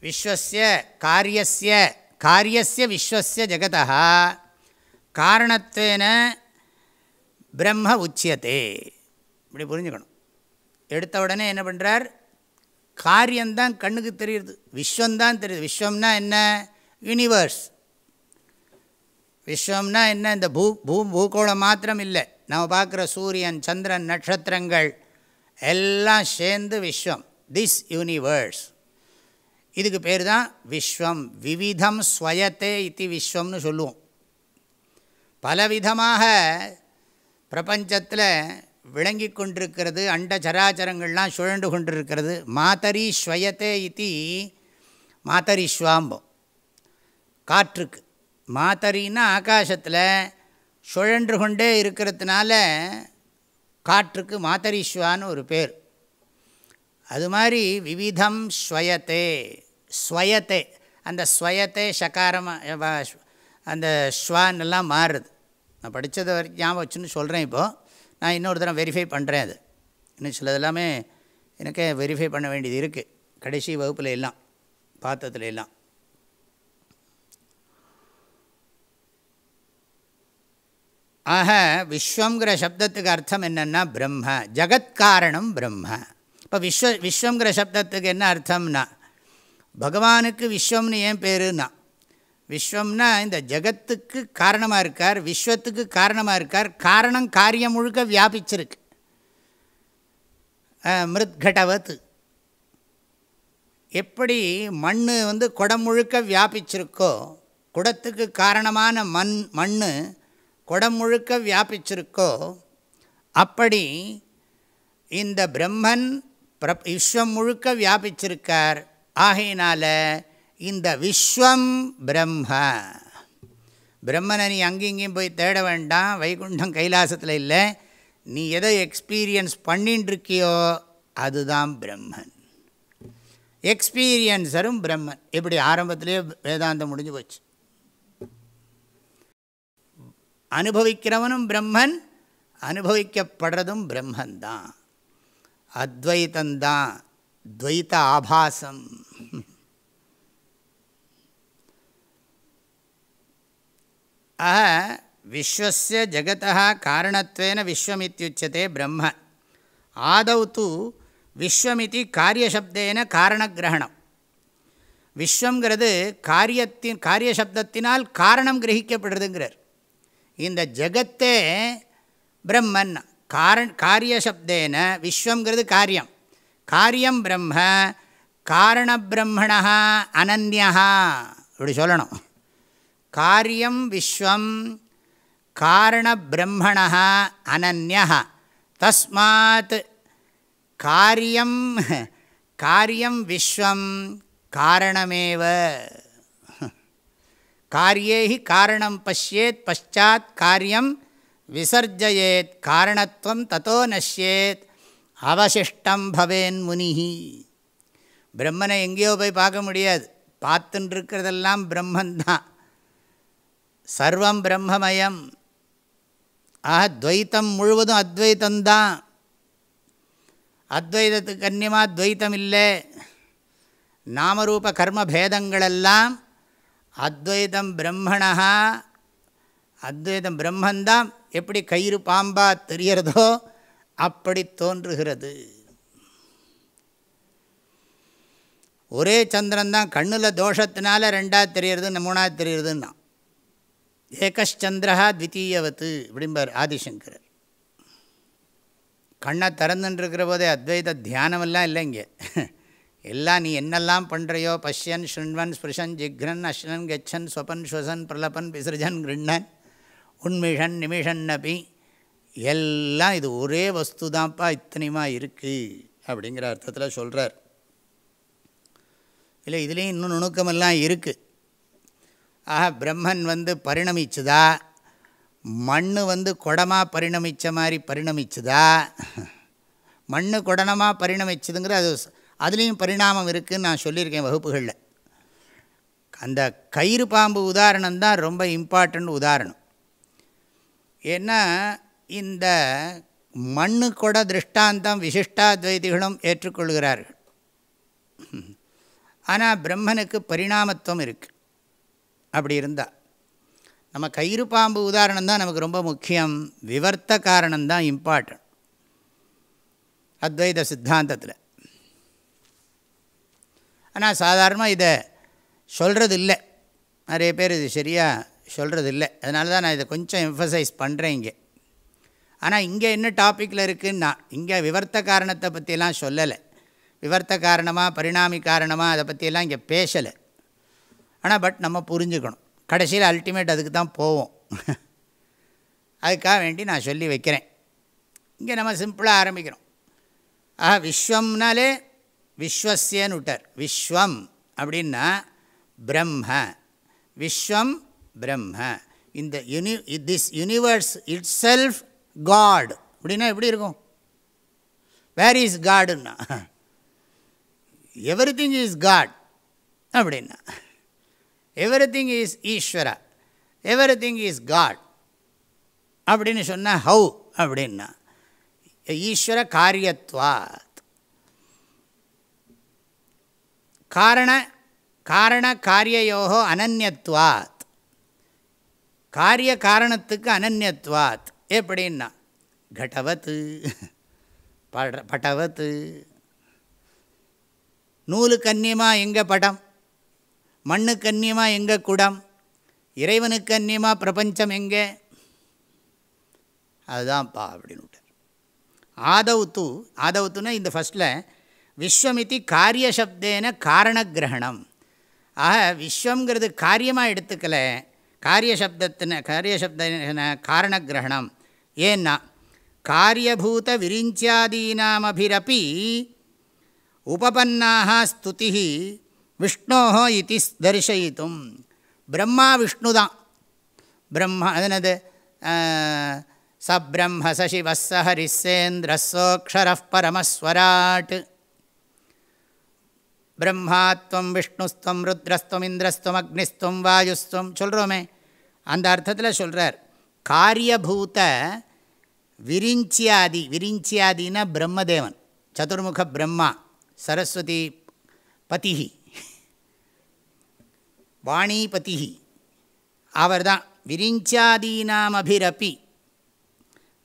விஸ்வசிய காரியசிய காரியசிய விஸ்வசிய ஜெகதா. காரணத்வேன பிரம்ம உச்சியத்தே இப்படி புரிஞ்சுக்கணும். எடுத்த உடனே என்ன பண்ணுறார் காரியந்தான் கண்ணுக்கு தெரியுது விஸ்வந்தான் தெரியுது. விஸ்வம்னா என்ன? யூனிவர்ஸ் விஸ்வம்னா என்ன? இந்த பூ பூ பூகோளம் மாத்திரம் இல்லை. நம்ம பார்க்குற சூரியன் சந்திரன் நட்சத்திரங்கள் எல்லாம் சேர்ந்து விஸ்வம். திஸ் யூனிவர்ஸ் இதுக்கு பேர் தான் விஸ்வம். விவிதம் ஸ்வயத்தே இது விஸ்வம்னு சொல்லுவோம். பலவிதமாக பிரபஞ்சத்தில் விளங்கி கொண்டிருக்கிறது அண்ட சராச்சரங்கள்லாம் சுழண்டு கொண்டிருக்கிறது மாதரி ஸ்வயத்தே இது மாதரிஸ்வாம்பம் காற்றுக்கு. மாத்தரின்னா ஆகாசத்தில் சுழன்று கொண்டே இருக்கிறதுனால காற்றுக்கு மாத்தரிஸ்வான்னு ஒரு பேர். அது மாதிரி விவிதம் ஸ்வயத்தே. ஸ்வயத்தே அந்த ஸ்வயத்தே சகாரமாக அந்த ஸ்வான்னெல்லாம் மாறுது. நான் படித்தது வரைக்கும் ஞாபகம் வச்சுன்னு சொல்கிறேன் இப்போது நான் இன்னொரு தரம் வெரிஃபை பண்ணுறேன் அது. இன்னும் சிலது எல்லாமே எனக்கே வெரிஃபை பண்ண வேண்டியது இருக்குது கடைசி வகுப்பில் எல்லாம் பார்த்ததுல எல்லாம். ஆக விஸ்வங்கிற சப்தத்துக்கு அர்த்தம் என்னென்னா பிரம்ம. ஜகத்காரணம் பிரம்ம. இப்போ விஸ்வ விஸ்வங்கிற சப்தத்துக்கு என்ன அர்த்தம்னா பகவானுக்கு விஸ்வம்னு ஏன் பேருன்னா? விஸ்வம்னா இந்த ஜகத்துக்கு காரணமாக இருக்கார் விஸ்வத்துக்கு காரணமாக இருக்கார் காரணம் காரியம் முழுக்க வியாபிச்சிருக்கு. மிருத்கடவத்து எப்படி மண் வந்து குடம் முழுக்க வியாபிச்சிருக்கோ குடத்துக்கு காரணமான மண் மண் குடம் முழுக்க வியாபிச்சிருக்கோ அப்படி இந்த பிரம்மன் பிர விஸ்வம் முழுக்க வியாபிச்சிருக்கார். ஆகையினால இந்த விஸ்வம் பிரம்ம. பிரம்மனை நீ அங்கேயும் போய் தேட வேண்டாம் வைகுண்டம் கைலாசத்தில் இல்லை. நீ எதை எக்ஸ்பீரியன்ஸ் பண்ணின்றிருக்கியோ அதுதான் பிரம்மன். எக்ஸ்பீரியன்ஸரும் பிரம்மன். இப்படி ஆரம்பத்திலே வேதாந்தம் முடிஞ்சு போச்சு. அனுபவிக்கிறவனும் பிரம்மன் அனுபவிக்கப்படுறதும் பிரம்மன்தான். அத்வைத்தந்தான். துவைத்த ஆபாசம் ஆக விஸ்வசிய ஜகதா காரணத்வேன விஸ்வமித்யுச்சதே பிரம்ம ஆதௌ தூ விஸ்வமிதி காரியசப்தேன காரணகிரகணம் விஸ்வங்கிறது காரியத்தின் காரியசப்தத்தினால் காரணம் கிரகிக்கப்படுறதுங்கிறார் இந்த ஜகத்தே பிரம்மன் காரண் காரியசப்தேன விஸ்வங்கிறது காரியம் காரியம் பிரம்ம காரணபிரம்மணா அனன்யா. இப்படி சொல்லணும். காரியம் விஸ்வம் காரணபிரம்மணா அனன்யா. தஸ்மாத் காரியம் காரியம் விஸ்வம் காரணமேவ. காரியே காரணம் பசியேத் பஷாத் காரியம் விசர்ஜயேத் காரணத்துவம் தத்தோ நஷ்யேத். அவசிஷ்டம் பவேன் முனிஹி. பிரம்மனை எங்கேயோ போய் பார்க்க முடியாது. பார்த்துன்னு இருக்கிறதெல்லாம் பிரம்மந்தான். சர்வம் பிரம்மமயம். ஆக துவைத்தம் முழுவதும் அத்வைத்தந்தான். அத்வைதத்துக்கு அந்நியமாக துவைத்தம் இல்லை நாமரூப கர்ம பேதங்களெல்லாம் அத்வைதம் பிரம்மணா அத்வைதம் பிரம்மந்தான். எப்படி கயிறு பாம்பாக தெரிகிறதோ அப்படி தோன்றுகிறது. ஒரே சந்திரன் தான் கண்ணில் தோஷத்தினால ரெண்டாவது தெரியறது மூணாவது தெரியறதுன்னா. ஏகச்சந்திரா த்வித்தீயவத்து இப்படிம்பார் ஆதிசங்கரர். கண்ணை திறந்துட்டுருக்கிற போதே அத்வைத தியானமெல்லாம் இல்லை இங்கே எல்லாம் நீ என்னெல்லாம் பண்ணுறையோ பஷ்யன் ஷுண்வன் ஸ்பிருஷன் ஜிக்ரன் அஷ்ணன் கச்சன் ஸ்வபன் ஸ்வசன் பிரலபன் விசிருஜன் கிருண்ணன் உண்மிஷன் நிமிஷன் நபி எல்லாம் இது ஒரே வஸ்து தான்ப்பா இத்தனையுமா இருக்குது அப்படிங்கிற அர்த்தத்தில் சொல்கிறார் இல்லை இதுலேயும் இன்னும் நுணுக்கமெல்லாம் இருக்குது ஆக பிரம்மன் வந்து பரிணமிச்சுதா? மண் வந்து குடமாக பரிணமித்த மாதிரி பரிணமிச்சுதா? மண் குடனமாக பரிணமிச்சதுங்கிற அது அதுலேயும் பரிணாமம் இருக்குதுன்னு நான் சொல்லியிருக்கேன் வகுப்புகளில். அந்த கயிறு பாம்பு உதாரணம் தான் ரொம்ப இம்பார்ட்டண்ட் உதாரணம். ஏன்னா இந்த மண்ணு கூட திருஷ்டாந்தம் விசிஷ்டாத்வைதிகளும் ஏற்றுக்கொள்கிறார்கள். ஆனால் பிரம்மனுக்கு பரிணாமத்துவம் இருக்குது அப்படி இருந்தால் நம்ம கயிறு பாம்பு உதாரணம் தான் நமக்கு ரொம்ப முக்கியம். விவர்த்த காரணம்தான் இம்பார்ட்டன்ட் அத்வைத சித்தாந்தத்தில். ஆனால் சாதாரணமாக இதை சொல்கிறது இல்லை நிறைய பேர் இது சரியாக சொல்கிறது இல்லை அதனால தான் நான் இதை கொஞ்சம் எம்ஃபசைஸ் பண்ணுறேன் இங்கே. ஆனால் இங்கே என்ன டாப்பிக்கில் இருக்குதுன்னா இங்கே விவர்த்த காரணத்தை பற்றியெல்லாம் சொல்லலை. விவர்த்த காரணமாக பரிணாமி காரணமாக அதை பற்றியெல்லாம் இங்கே பேசலை. ஆனால் பட் நம்ம புரிஞ்சுக்கணும். கடைசியில் அல்டிமேட் அதுக்கு தான் போவோம். அதுக்காக வேண்டி நான் சொல்லி வைக்கிறேன். இங்கே நம்ம சிம்பிளாக ஆரம்பிக்கிறோம். ஆஹா விஸ்வம்னாலே விஸ்வசியன்னு விட்டார். விஸ்வம் அப்படின்னா பிரம்ம. விஸ்வம் பிரம்ம. இந்த uni this universe itself God அப்படின்னா எப்படி இருக்கும்? வேர் இஸ் காடுன்னா எவ்ரி திங் இஸ் காட் அப்படின்னா everything is Ishwara. Everything is God அப்படின்னு சொன்னால் ஹவு அப்படின்னா ஈஸ்வர காரியத்வாத். காரண காரண காரியயோகோ அனன்யத்வாத். காரிய காரணத்துக்கு அனன்யத்வாத். எப்படின்னா கடவத்து பட பட்டவத்து நூலு அந்நியமாக எங்கே படம் மண்ணு அந்நியமாக எங்கே குடம் இறைவனுக்கு அந்நியமாக பிரபஞ்சம் எங்கே? அதுதான்ப்பா அப்படின்னு விட்டார். ஆதவுத்து ஆதவுத்துனா இந்த ஃபஸ்ட்டில் விஸ்வமிதி காரியசப்தேன காரணகிரகணம். ஆக விஸ்வங்கிறது காரியமாக எடுத்துக்கல காரியசப்தத்தின காரியசப்தன காரணகிரகணம். ஏன்னா காரியபூத விரிஞ்சியாதீனாமபிரப்பி உபபன்னாக ஸ்துதி விஷ்ணோ இது தரிசயித்தும். பிரம்மா விஷ்ணு தான் பிரம்மா அதனது சப்ரம்ம சசிவஸ்ஸ ஹரிசேந்திரஸோக்ஷர பரமஸ்வராட். பிரம்மாத்வம் விஷ்ணுஸ்துவம் ருத்ரஸ்துவம் இந்திரஸ்துவம் அக்னிஸ்துவம் வாயுஸ்துவம் சொல்கிறோமே அந்த அர்த்தத்தில் சொல்கிறார் காரியபூத விரிஞ்சியாதி விரிஞ்சியாதினா பிரம்மதேவன் சதுர்முக பிரம்மா சரஸ்வதி பதிகி வாணிபதிகி அவர் தான் விரிஞ்சாதீனாமபிரப்பி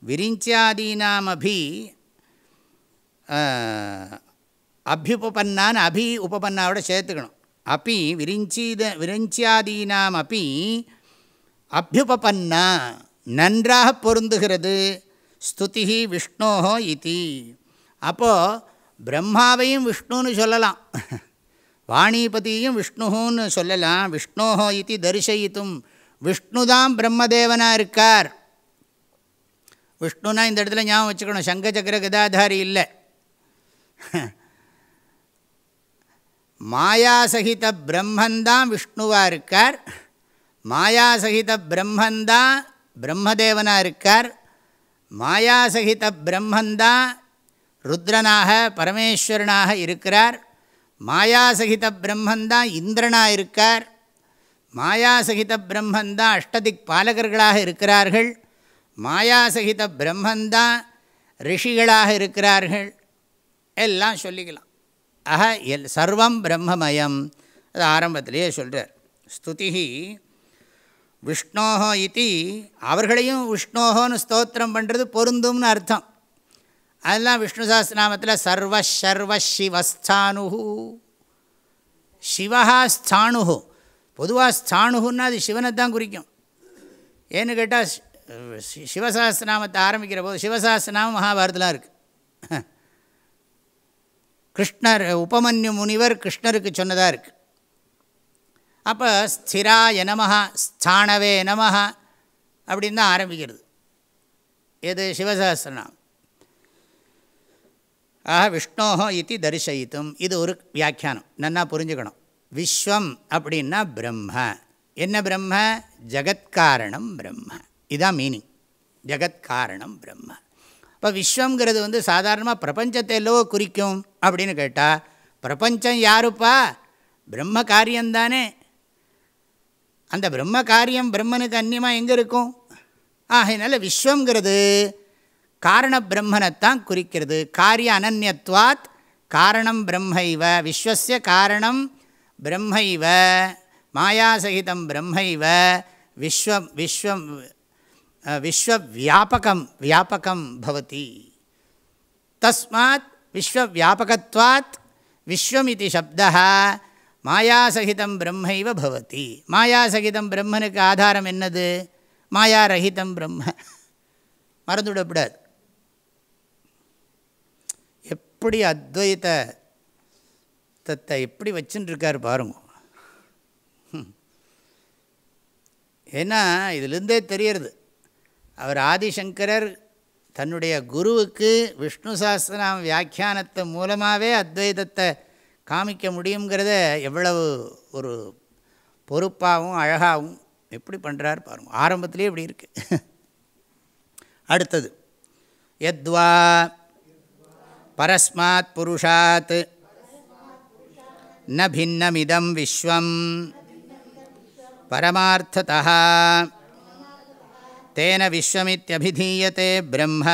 விரிஞ்சாதீனாமபி அபியுபன்னான்னு அபி உபபன்னாவோட சேர்த்துக்கணும். அப்பி விரிஞ்சீத விரிஞ்சியாதீனாம் அப்பி அபியுபன்னா நன்றாக பொருந்துகிறது. ஸ்துதி விஷ்ணோஹோ இதி. அப்போது பிரம்மாவையும் விஷ்ணுன்னு சொல்லலாம். வாணிபதியும் விஷ்ணுன்னு சொல்லலாம். விஷ்ணோஹோ இது தரிசயித்தும். விஷ்ணு தான் பிரம்மதேவனாக இருக்கார். விஷ்ணுனா இந்த இடத்துல ஞாபகம் வச்சுக்கணும். சங்கச்சக்கர கதாதாரி இல்லை. மாயாசகித பிரம்மந்தான் விஷ்ணுவாக இருக்கார். மாயாசகித பிரம்மந்தான் பிரம்மதேவனாக இருக்கார். மாயாசகித பிரம்மந்தான் ருத்ரனாக பரமேஸ்வரனாக இருக்கிறார். மாயாசகித பிரம்மந்தான் இந்திரனாக இருக்கார். மாயாசகித பிரம்மந்தான் அஷ்டதிக் பாலகர்களாக இருக்கிறார்கள். மாயாசகித பிரம்மந்தான் ரிஷிகளாக இருக்கிறார்கள். எல்லாம் சொல்லிக்கலாம். ஆக எல் சர்வம் பிரம்மமயம். அது ஆரம்பத்திலேயே சொல்கிறார் ஸ்துதி விஷ்ணோஹோ இது அவர்களையும் விஷ்ணோஹோன்னு ஸ்தோத்திரம் பண்ணுறது பொருந்தும்னு அர்த்தம். அதெல்லாம் விஷ்ணு சாஸ்திரநாமத்தில் சர்வ சர்வ சிவஸ்தானு சிவா பொதுவாக ஸ்தானுகுன்னா அது சிவனை தான் குறிக்கும். ஏன்னு கேட்டால் சிவசாஸ்திரநாமத்தை ஆரம்பிக்கிற போது சிவசாஸ்திரநாமம் மகாபாரதெலாம் இருக்குது கிருஷ்ணர் உபமன்யு முனிவர் கிருஷ்ணருக்கு சொன்னதாக இருக்குது அப்போ ஸ்திராய நமஹா ஸ்தானவே நமஹா அப்படின்னு தான் ஆரம்பிக்கிறது. எது? சிவசகசிரநாம் ஆக விஷ்ணோஹோ இது தரிசயித்தும். இது ஒரு வியாக்கியானம். நன்னா புரிஞ்சுக்கணும். விஸ்வம் அப்படின்னா பிரம்ம. என்ன பிரம்ம? ஜகத்காரணம் பிரம்ம. இதுதான் மீனிங் ஜகத்காரணம் பிரம்ம. இப்போ விஸ்வங்கிறது வந்து சாதாரணமாக பிரபஞ்சத்தை எல்லோ குறிக்கும் அப்படின்னு கேட்டால் பிரபஞ்சம் யாருப்பா? பிரம்ம காரியந்தானே அந்த பிரம்ம காரியம் பிரம்மனுக்கு அந்நியமாக எங்கே இருக்கும்? ஆகையினால விஸ்வங்கிறது காரண பிரம்மனைத்தான் குறிக்கிறது. காரிய அனன்யத்வாத் காரணம் பிரம்மைவ விஸ்வசிய காரணம் பிரம்மைவ மாயாசகிதம் பிரம்மைவ விஸ்வம் விஸ்வம் விஸ்வவியாபகம் வியாபகம் பவதி. தஸ்மாத் விஸ்வவியாபகத்வாத் விஸ்வமிதி சப்தா மாயாசகிதம் பிரம்மைவ பவதி. மாயாசகிதம் பிரம்மனுக்கு ஆதாரம் என்னது? மாயாரஹிதம் பிரம்ம. மறந்துவிடக்கூடாது. எப்படி அத்வைத தத்தை எப்படி வச்சுட்டுருக்கார் பாருங்க. ஏன்னா இதிலிருந்தே தெரியறது. அவர் ஆதிசங்கரர் தன்னுடைய குருவுக்கு விஷ்ணு சாஸ்திரம் வியாக்கியானத்தை மூலமாகவே அத்வைதத்தை காமிக்க முடியுங்கிறத எவ்வளவு ஒரு பொறுப்பாகவும் அழகாகவும் எப்படி பண்ணுறார் பாருங்க. ஆரம்பத்திலே இப்படி இருக்குது அடுத்தது. எத்வா பரஸ்மாத் புருஷாத் ந பின்னமிதம் விஸ்வம் பரமார்த்ததா தேன விஸ்வமித்யபிதீயத்தை பிரம்ம.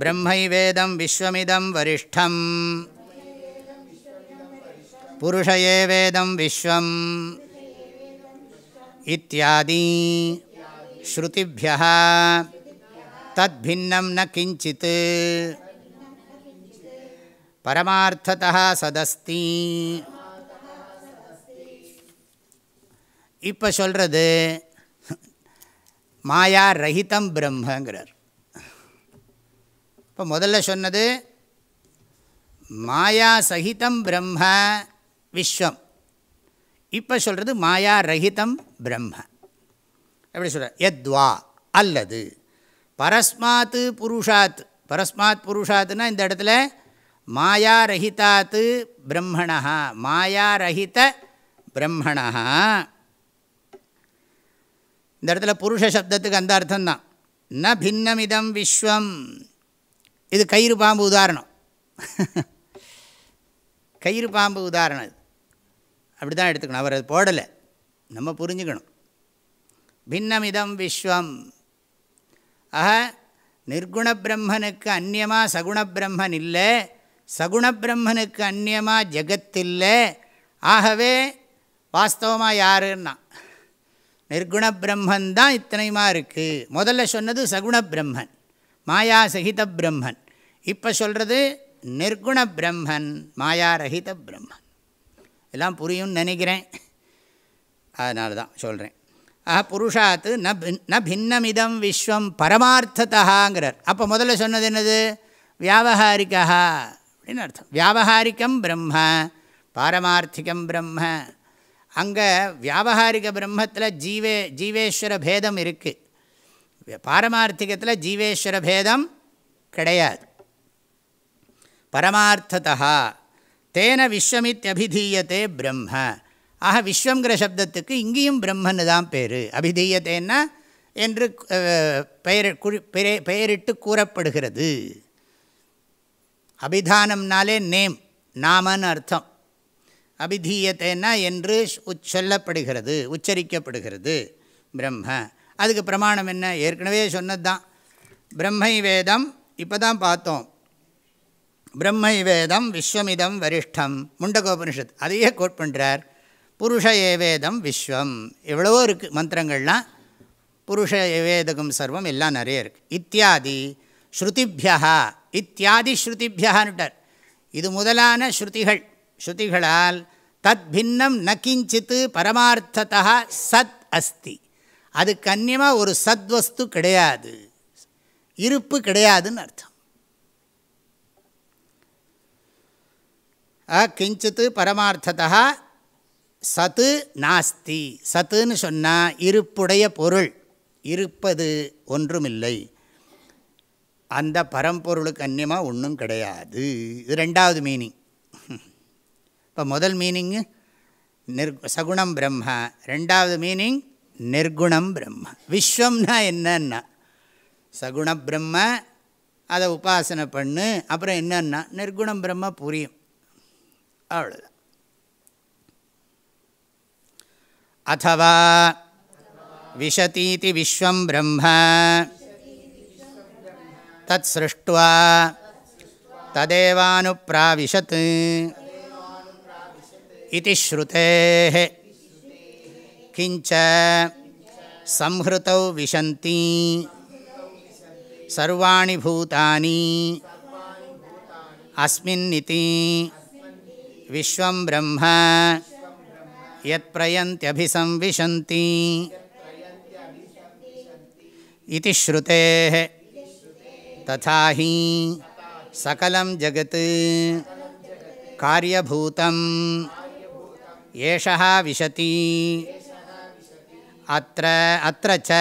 பிரம்மைவேதம் விஸ்வமிதம் வரிஷ்டம் புருஷயே வேதம் விஸ்வம் இத்தியாதி ஸ்ருதிபிய தத்பின்னம் ந கிஞ்சித் பரமார்த்ததா சதஸ்தி இப்போ சொல்கிறது மாயா ரஹிதம் பிரம்மங்கிறார். இப்போ முதல்ல சொன்னது மாயா சகிதம் பிரம்ம விஸ்வம். இப்போ சொல்கிறது மாயா ரஹிதம் பிரம்ம. எப்படி சொல்கிற எத்வா அல்லது பரஸ்மாத்து புருஷாத். பரஸ்மாத் புருஷாத்துனா இந்த இடத்துல மாயா ரஹிதாத்து பிரம்மணா. மாயா ரஹித பிரம்மணா. இந்த இடத்துல புருஷ சப்தத்துக்கு அந்த அர்த்தம்தான். ந பின்னமிதம் விஸ்வம். இது கயிறு பாம்பு உதாரணம். கயிறு பாம்பு உதாரணம் இது. அப்படி தான் எடுத்துக்கணும். அவர் அது போடலை. நம்ம புரிஞ்சுக்கணும். பின்னமிதம் விஸ்வம். ஆக நிர்குண பிரம்மனுக்கு அந்நியமாக சகுண பிரம்மன் இல்லை. சகுண பிரம்மனுக்கு அந்நியமாக ஜெகத்தில்லை ஆகவே வாஸ்தவமாக யாருன்னா? நிர்குண பிரம்மன் தான் இத்தனையுமா இருக்குது முதல்ல சொன்னது சகுண பிரம்மன். மாயா சகித பிரம்மன். இப்போ சொல்கிறது நிர்குண பிரம்மன் மாயாரகித பிரம்மன். எல்லாம் புரியும்னு நினைக்கிறேன். அதனால தான் சொல்கிறேன் ஆஹா புருஷாத்து ந ந பின்னமிதம் விஸ்வம் பரமார்த்ததாங்கிறார் அப்போ முதல்ல சொன்னது என்னது? வியாபகாரிக்கா அப்படின்னு அர்த்தம். வியாபகாரிக்கம் பிரம்ம பாரமார்த்திகம் பிரம்ம. அங்கே வியாபகாரிக பிரம்மத்தில் ஜீவே ஜீவேஸ்வர பேதம் இருக்குது பாரமார்த்திகத்தில் ஜீவேஸ்வர பேதம் கிடையாது. பரமார்த்ததா. தேன விஸ்வமித்யபிதீயத்தே பிரம்ம. ஆக விஸ்வங்கிற சப்தத்துக்கு இங்கேயும் பிரம்மன்னு தான் பேர். அபிதீயத்தேன்னா என்று பெயர் பெயரிட்டு கூறப்படுகிறது. அபிதானம்னாலே நேம் நாமன்னு அர்த்தம். அபிதீயத்தைன்னா என்று சொல்லப்படுகிறது உச்சரிக்கப்படுகிறது பிரம்ம. அதுக்கு பிரமாணம் என்ன? ஏற்கனவே சொன்னது தான் பிரம்மை வேதம் இப்போ தான் பார்த்தோம். பிரம்மை வேதம் விஸ்வமிதம் வரிஷ்டம். முண்டகோபனிஷத். அதையே கோட் பண்ணுறார் புருஷ ஏவேதம் விஸ்வம். எவ்வளவோ இருக்குது மந்திரங்கள்லாம். புருஷ ஏவேதகம் சர்வம் எல்லாம் நிறைய இருக்குது இத்தியாதி ஸ்ருதிபியா இத்தியாதி ஸ்ருதிபியான்ட்டார் இது முதலான ஸ்ருதிகள். ஸ்ருதிகளால் தத் பின்னம் நக்கிஞ்சித்து பரமார்த்ததா சத் அஸ்தி. அது கன்னியமாக ஒரு சத்வஸ்து கிடையாது. இருப்பு கிடையாதுன்னு அர்த்தம். கிஞ்சித்து பரமார்த்ததா சத்து நாஸ்தி. சத்துன்னு சொன்னால் இருப்புடைய பொருள். இருப்பது ஒன்றுமில்லை. அந்த பரம்பொருளுக்கு அந்நியமாக ஒன்றும் கிடையாது. இது ரெண்டாவது மீனிங் இப்போ முதல் மீனிங்கு நிர் சகுணம் பிரம்ம. ரெண்டாவது மீனிங் நிர்குணம் பிரம்ம. விஸ்வம்னா என்னன்னா சகுண பிரம்ம அதை உபாசனை பண்ணு அப்புறம் என்னன்னா நிர்குணம் பிரம்ம புரியும். அவ்வளோ அத்தவா விஷதீதி விஸ்வம் பிரம்ம தத் சிருஷ்டுவா ததேவானுப்பிராவிஷத் இது ஸ்ருதே கிஞ்ச சம்ஹிருதௌ விஷந்தி சர்வாணி பூதானி அஸ்மின்னிதி विश्वं ब्रह्म। यत्प्रयन्त्यभिसंविशन्ति इति श्रुतेः। तथा हि सकलं जगत्। कार्यभूतम्। एषः विशति। अत्र अत्र च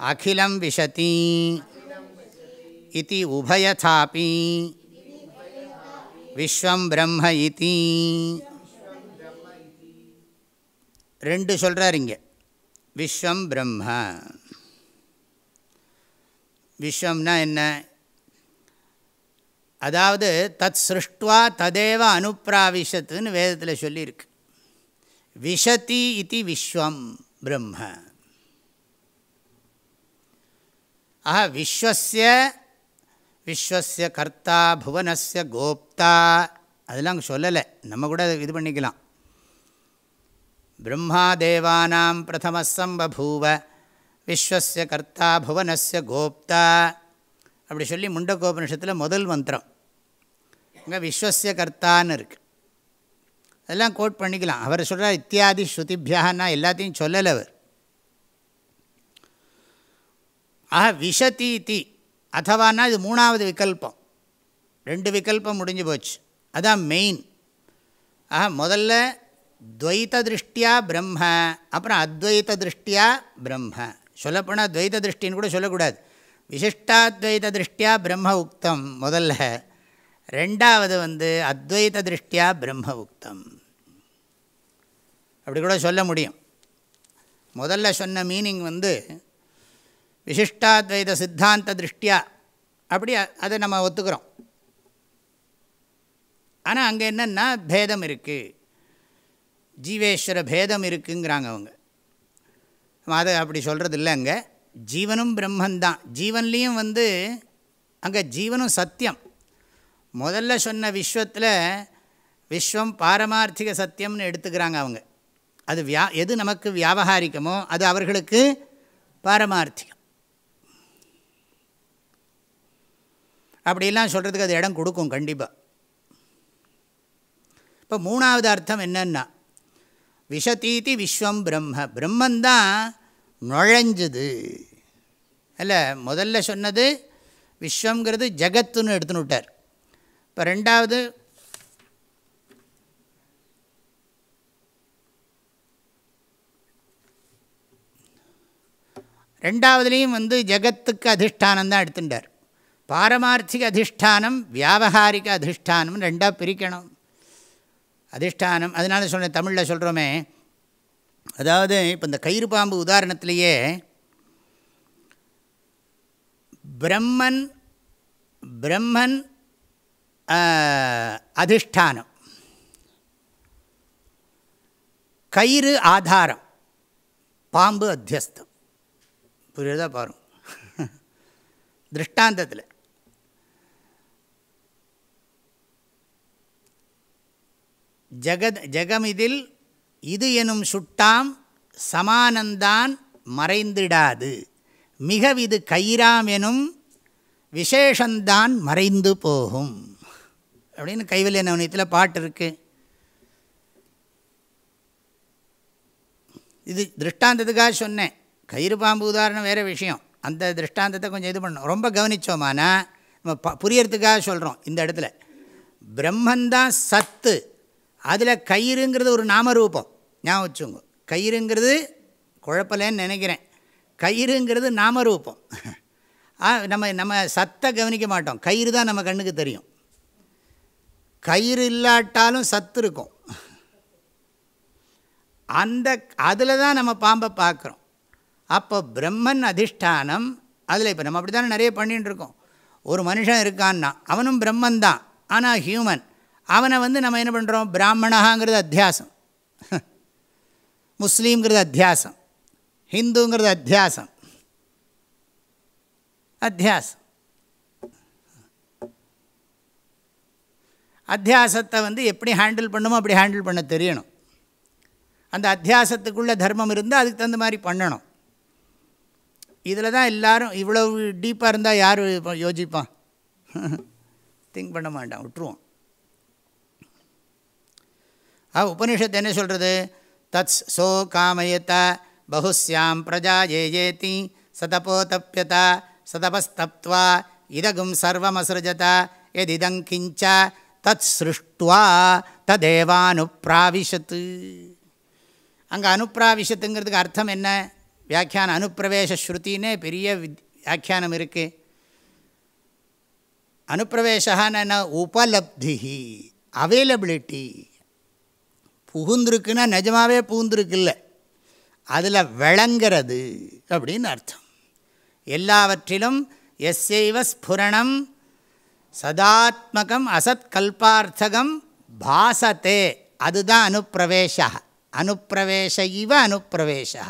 अखिलं विशति। इति उभयथापि। விஸ்வம் பிரம்ம இதி. ரெண்டு சொல்கிறார் இங்கே விஸ்வம் பிரம்ம. விஸ்வம்னா என்ன? அதாவது தத் சிருஷ்டுவா ததேவ அனுப்பிராவிஷத்துன்னு வேதத்தில் சொல்லியிருக்கு. விஷதி இது விஸ்வம் பிரம்ம. ஆஹா விஸ்வசிய விஸ்வசிய கர்த்தா புவனஸ்ய கோப்தா. அதெல்லாம் அங்கே சொல்லலை. நம்ம கூட இது பண்ணிக்கலாம். பிரம்மா தேவானாம் பிரதமசம்பூவ விஸ்வசிய கர்த்தா புவனஸ்ய கோப்தா. அப்படி சொல்லி முண்டகோபனிஷத்தில் முதல் மந்திரம். அங்கே விஸ்வசிய கர்த்தான்னு இருக்குது அதெல்லாம் கோட் பண்ணிக்கலாம். அவர் சொல்கிறார் இத்தியாதி ஸ்ருதிபியாகனா எல்லாத்தையும் சொல்லலை அவர். ஆஹா விஷதீதி. அத்தவானா இது மூணாவது விகல்பம். ரெண்டு விகல்பம் முடிஞ்சு போச்சு. அதான் மெயின் ஆஹா முதல்ல துவைத்த திருஷ்டியா பிரம்ம அப்புறம் அத்வைத திருஷ்டியா பிரம்ம. சொல்லப்போனால் துவைத திருஷ்டின்னு கூட சொல்லக்கூடாது. விசிஷ்டாத்வைத திருஷ்டியா பிரம்ம உக்தம் முதல்ல. ரெண்டாவது வந்து அத்வைத திருஷ்டியா பிரம்ம உக்தம். அப்படி கூட சொல்ல முடியும். முதல்ல சொன்ன மீனிங் வந்து விசிஷ்டாத்வைத சித்தாந்த திருஷ்டியா அப்படி அதை நம்ம ஒத்துக்கிறோம் ஆனால் அங்கே என்னென்னா பேதம் இருக்குது ஜீவேஸ்வர பேதம் இருக்குங்கிறாங்க அவங்க அதை அப்படி சொல்கிறது இல்லை அங்கே ஜீவனும் பிரம்மந்தான் ஜீவன்லேயும் வந்து அங்கே ஜீவனும் சத்தியம் முதல்ல சொன்ன விஸ்வத்தில் விஸ்வம் பாரமார்த்திக சத்தியம்னு எடுத்துக்கிறாங்க அவங்க அது வியா எது நமக்கு வியாபகாரிக்கமோ அது அவர்களுக்கு பாரமார்த்திகம் அப்படிலாம் சொல்கிறதுக்கு அது இடம் கொடுக்கும் கண்டிப்பாக இப்போ மூணாவது அர்த்தம் என்னென்னா விஷதீதி விஸ்வம் பிரம்ம. பிரம்மந்தான் நுழைஞ்சுது. இல்லை முதல்ல சொன்னது விஸ்வங்கிறது ஜகத்துன்னு எடுத்துன்னு விட்டார். இப்போ ரெண்டாவது ரெண்டாவதுலேயும் வந்து ஜகத்துக்கு அதிஷ்டானம் தான் எடுத்துட்டார். பாரமார்த்திக அதிஷ்டானம் வியாபகாரிக அதிஷ்டானம் ரெண்டாக பிரிக்கணும் அதிஷ்டானம் அதனால சொன்ன தமிழில் சொல்கிறோமே அதாவது இப்போ இந்த கயிறு பாம்பு உதாரணத்திலேயே பிரம்மன் பிரம்மன் அதிஷ்டானம் கயிறு ஆதாரம் பாம்பு அத்தியஸ்தம் புரியுதா பாருங்க திருஷ்டாந்தத்தில் ஜெகத் ஜெகமிதில் இது எனும் சுட்டாம் சமானந்தான் மறைந்திடாது. மிகவிது கயிறாம் எனும் விசேஷந்தான் மறைந்து போகும். அப்படின்னு கைவல்ய நவனியத்தில் பாட்டு இருக்குது இது திருஷ்டாந்தத்துக்காக சொன்னேன். கயிறு பாம்பு உதாரணம் வேறு விஷயம். அந்த திருஷ்டாந்தத்தை கொஞ்சம் இது பண்ணோம் ரொம்ப கவனித்தோமானா நம்ம ப புரியறதுக்காக சொல்கிறோம் இந்த இடத்துல. பிரம்மந்தான் சத்து. அதில் கயிறுங்கிறது ஒரு நாமரூபம். ஞாபகம் வச்சுங்க கயிறுங்கிறது குழப்பலன்னு நினைக்கிறேன். கயிறுங்கிறது நாமரூபம். நம்ம நம்ம சத்தை கவனிக்க மாட்டோம். கயிறு தான் நம்ம கண்ணுக்கு தெரியும். கயிறு இல்லாட்டாலும் சத்து இருக்கும். அந்த அதில் தான் நம்ம பாம்பை பார்க்குறோம் அப்போ பிரம்மன் அதிஷ்டானம் அதில் இப்போ நம்ம அப்படி தானே நிறைய பண்ணிகிட்டு இருக்கோம். ஒரு மனுஷன் இருக்கான்னா அவனும் பிரம்மன் தான். ஆனால் ஹியூமன் அவனை வந்து நம்ம என்ன பண்ணுறோம் பிராமணாங்கிறது அத்தியாசம். முஸ்லீம்ங்கிறது அத்தியாசம். ஹிந்துங்கிறது அத்தியாசம். அத்தியாசம். அத்தியாசத்தை வந்து எப்படி ஹேண்டில் பண்ணுமோ அப்படி ஹேண்டில் பண்ண தெரியணும். அந்த அத்தியாசத்துக்குள்ளே தர்மம் இருந்தால் அதுக்கு தகுந்த மாதிரி பண்ணணும். இதில் தான் எல்லோரும் இவ்வளவு டீப்பாக இருந்தால் யார் யோசிப்பான்? திங்க் பண்ண மாட்டான். விட்டுருவோம் ஆ உபனிஷத்து என்ன சொல்கிறது தத் சோ காமயத பகுஸ்யாம் பிரஜா ஏ ஏதி சதபோ தப்பியத சதபஸ்தப்துவா இதகும் சர்வமசிருஜத எதிதங்கிஞ்ச தத் சிருஷ்டுவா ததேவானுப்ராவிஷத்து அங்கே அனுப்பிராவிஷத்துங்கிறதுக்கு அர்த்தம் என்ன? வியாக்கியான அனுப்பிரவேச ஸ்ருத்தின்னே பெரிய வியாக்கியானம் இருக்குது அனுப்பிரவேசான உபலப்தி அவைலபிலிட்டி புகுந்திருக்குன்னா நிஜமாகவே புகுந்திருக்குல்ல. அதில் விளங்கிறது அப்படின்னு அர்த்தம். எல்லாவற்றிலும் எஸ்ஸைவ ஸ்புரணம் சதாத்மகம் அசத்கல்பார்த்தகம் பாசத்தே. அதுதான் அனுப்பிரவேசா அனுப்பிரவேச இவ அனுப்பிரவேசா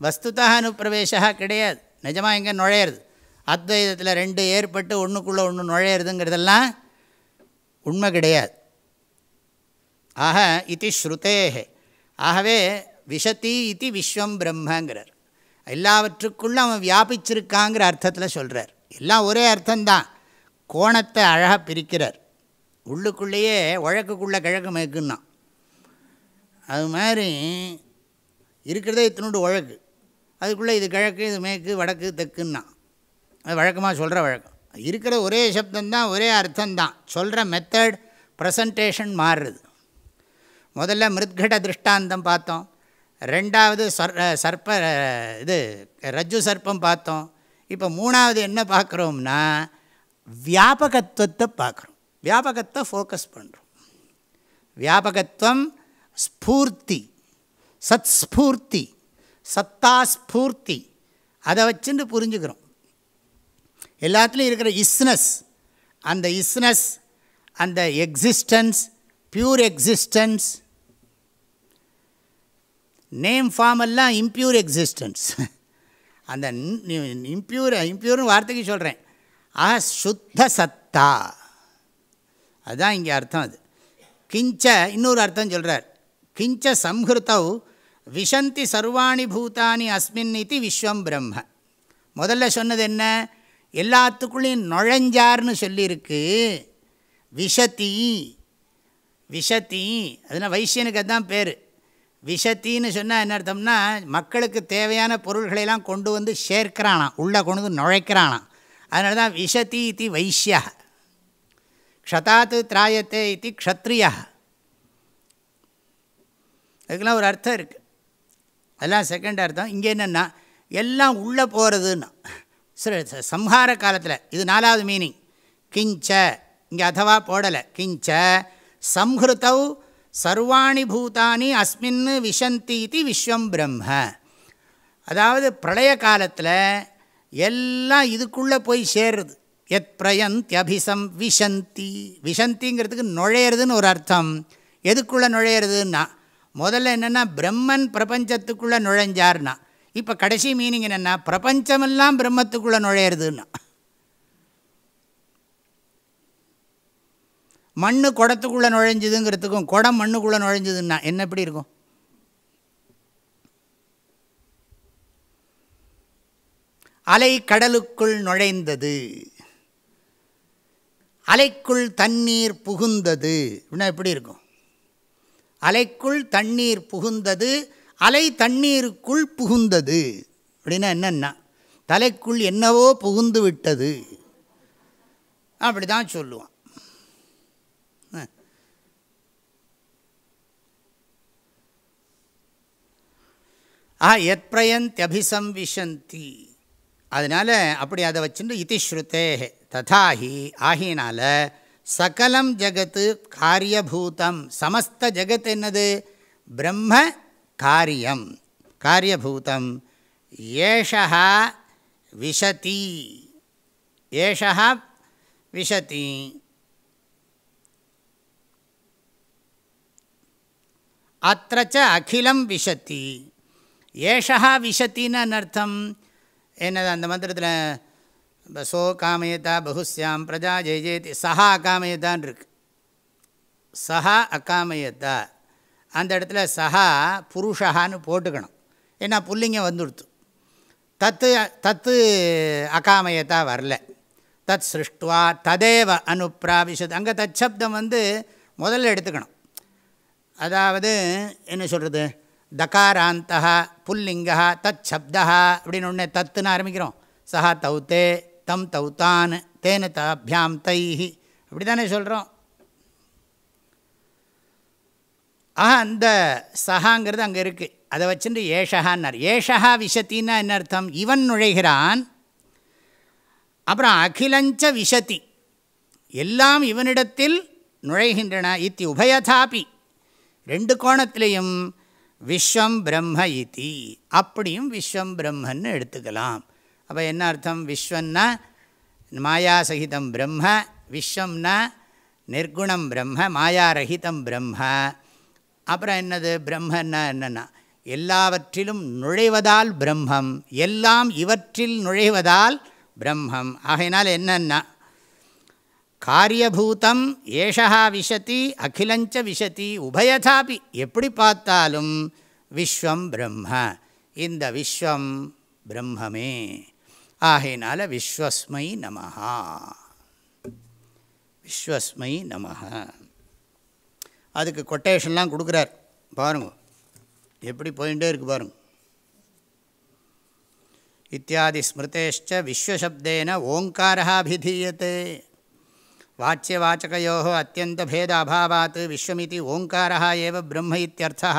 வஸ்துதா அனுப்பிரவேசா கிடையாது. நிஜமாக எங்கே நுழையிறது. அத்வைதத்தில் ரெண்டு ஏற்பட்டு ஒன்றுக்குள்ளே ஒன்று நுழையிறதுங்கிறதெல்லாம் உண்மை கிடையாது. ஆக இது ஸ்ருதேஹே. ஆகவே விஷதி இது விஸ்வம் பிரம்மங்கிறார். எல்லாவற்றுக்குள்ளும் அவன் வியாபிச்சிருக்காங்கிற அர்த்தத்தில் சொல்கிறார் எல்லாம் ஒரே அர்த்தம்தான். கோணத்தை அழகாக பிரிக்கிறார். உள்ளுக்குள்ளேயே உழக்குக்குள்ளே கிழக்கு மேய்க்குன்னா அது மாதிரி இருக்கிறதே இத்தினோண்டு உழக்கு அதுக்குள்ளே இது கிழக்கு இது மேற்கு வடக்கு தெக்குன்னா அது வழக்கமாக சொல்கிற வழக்கம். இருக்கிற ஒரே சப்தந்தான் ஒரே அர்த்தம்தான். சொல்கிற மெத்தட் ப்ரெசன்டேஷன் மாறுறது. முதல்ல மிருத்கட திருஷ்டாந்தம் பார்த்தோம். ரெண்டாவது சர் சர்ப்ப இது ரஜ்ஜு சர்ப்பம் பார்த்தோம். இப்போ மூணாவது என்ன பார்க்குறோம்னா வியாபகத்துவத்தை பார்க்குறோம். வியாபகத்தை ஃபோக்கஸ் பண்ணுறோம் வியாபகத்துவம் ஸ்பூர்த்தி சத் ஸ்பூர்த்தி சத்தா ஸ்பூர்த்தி அதை வச்சுட்டு புரிஞ்சுக்கிறோம். எல்லாத்துலேயும் இருக்கிற இஸ்னஸ் அந்த இஸ்னஸ் அந்த existence pure existence name form எல்லாம் இம்ப்யூர் எக்ஸிஸ்டன்ஸ் அந்த இம்ப்யூர் இம்ப்யூர்னு வார்த்தைக்கு சொல்கிறேன் ஆஹா சுத்த. சத்தா அதுதான் இங்கே அர்த்தம் அது. கிஞ்ச இன்னொரு அர்த்தம் சொல்கிறார் கிஞ்ச சம்ஹிருத்தௌ விஷந்தி சர்வாணி பூதானி அஸ்மின் இது விஸ்வம் பிரம்ம. முதல்ல சொன்னது என்ன? எல்லாத்துக்குள்ளேயும் நுழைஞ்சார்னு சொல்லியிருக்கு. விஷதி. விஷதி அதனால் வைசியனுக்கு அதுதான் பேர். விஷத்தின்னு சொன்னால் என்ன அர்த்தம்னா மக்களுக்கு தேவையான பொருள்களையெல்லாம் கொண்டு வந்து சேர்க்கிறானாம். உள்ளே கொண்டு வந்து நுழைக்கிறானாம். அதனால தான் விஷதி இது வைசியா க்ஷதாத்து திராயத்தே இது க்ஷத்ரியா. அதுக்கெல்லாம் ஒரு அர்த்தம் இருக்குது அதெல்லாம் செகண்ட் அர்த்தம். இங்கே என்னென்னா எல்லாம் உள்ளே போகிறதுன்னா சரி சம்ஹார காலத்தில் இது நாலாவது மீனிங் கிஞ்ச. இங்கே அதவா போடலை. கிஞ்ச. சம்ஹிருத்தௌ சர்வாணி பூதானி அஸ்மின் விஷந்தி இது விஸ்வம் பிரம்ம. அதாவது பிரளய காலத்தில் எல்லாம் இதுக்குள்ளே போய் சேருது எத் பிரயந்தியபிசம் விஷந்தி. விஷந்திங்கிறதுக்கு நுழையிறதுன்னு ஒரு அர்த்தம். எதுக்குள்ளே நுழையிறதுன்னா முதல்ல என்னென்னா பிரம்மன் பிரபஞ்சத்துக்குள்ளே நுழைஞ்சார்னா. இப்போ கடைசி மீனிங் என்னென்னா பிரபஞ்சமெல்லாம் பிரம்மத்துக்குள்ளே நுழையிறதுன்னா. மண் குடத்துக்குள்ளே நுழைஞ்சுதுங்கிறதுக்கும் குடம் மண்ணுக்குள்ளே நுழைஞ்சதுன்னா என்ன எப்படி இருக்கும்? அலை கடலுக்குள் நுழைந்தது. அலைக்குள் தண்ணீர் புகுந்தது. அப்படின்னா எப்படி இருக்கும்? அலைக்குள் தண்ணீர் புகுந்தது அலை தண்ணீருக்குள் புகுந்தது. அப்படின்னா என்னென்னா தலைக்குள் என்னவோ புகுந்து விட்டது. அப்படி தான் சொல்லுவான். ஆ எத் பிரயந்தியபிசம்விஷந்தி அதனால் அப்படி அதை வச்சுட்டு இதி ஸ்ருத்தே ததாஹி ஆகினால சகலம் ஜகத்து காரியபூதம் சமஸ்த ஜகத் என்னது? பிரம்ம காரியம். காரியபூதம். ஏஷா விஷதி. ஏஷா விஷதி. அத்த அகிலம் விஷதி. ஏஷா விஷத்தின்னு அர்த்தம் என்னது அந்த மந்திரத்தில்? சோ காமயதா பகுஸ்யாம் பிரஜா ஜெய ஜெயதி. சஹா அகாமயதான் இருக்கு. சஹா அகாமயத்தா அந்த இடத்துல சஹா புருஷகான்னு போட்டுக்கணும். ஏன்னா புல்லிங்க வந்துடுத்து. தத்து தத்து அகாமயத்தா வரல. தத் சிருஷ்டுவா ததேவ அனுப்பிராவிஷத் அங்கே தச்சப்தம் வந்து முதல்ல எடுத்துக்கணும். அதாவது என்ன சொல்கிறது தகாராந்தா புல்லிங்கா தத் சப்தா அப்படின்னு ஒன்று தத்துன்னு ஆரம்பிக்கிறோம். சஹா தௌத்தே தம் தௌத்தான் தேன தாபியாம் தைஹி. அப்படி தானே சொல்கிறோம் ஆஹா அந்த சஹாங்கிறது அங்கே இருக்குது அதை வச்சுட்டு ஏஷகான்னார் ஏஷகா விஷத்தின்னா என்ன அர்த்தம்? இவன் நுழைகிறான். அப்புறம் அகிலஞ்ச விஷதி. எல்லாம் இவனிடத்தில் நுழைகின்றன. இத்தி உபயதாபி. ரெண்டு கோணத்திலையும் விஸ்வம் பிரம்ம இத்தி அப்படியும் விஸ்வம் பிரம்மன்னு எடுத்துக்கலாம். அப்போ என்ன அர்த்தம்? விஸ்வன்னா மாயாசகிதம் பிரம்ம விஸ்வம்னா நிர்குணம் பிரம்ம மாயாரகிதம் பிரம்ம. அப்புறம் என்னது? பிரம்மன்னா என்னென்னா எல்லாவற்றிலும் நுழைவதால் பிரம்மம் எல்லாம் இவற்றில் நுழைவதால் பிரம்மம். ஆகையினால் என்னன்னா காரியபூதம் ஏஷா விஷதி அகிலஞ்ச விஷதி உபயதாபி. எப்படி பார்த்தாலும் விஸ்வம் பிரம்ம. இந்த விஸ்வம் பிரம்மமே. ஆகையினால விஸ்வஸ்மை நமஹா. விஸ்வஸ்மை நமஹ. அதுக்கு கொட்டேஷன்லாம் கொடுக்குறார். பாருங்க. எப்படி போயிட்டே இருக்கு பாருங்க. இத்தியாதி ஸ்மிருதேஷ்ட விஸ்வசப்தேன ஓங்காரபிதீயத்தை வாச்சியவாச்சகையோ அத்தியந்தபேத அபாவாத் விஸ்வமிதி ஓங்காரா ஏவ பிரம்ம இத்தியர்த்தா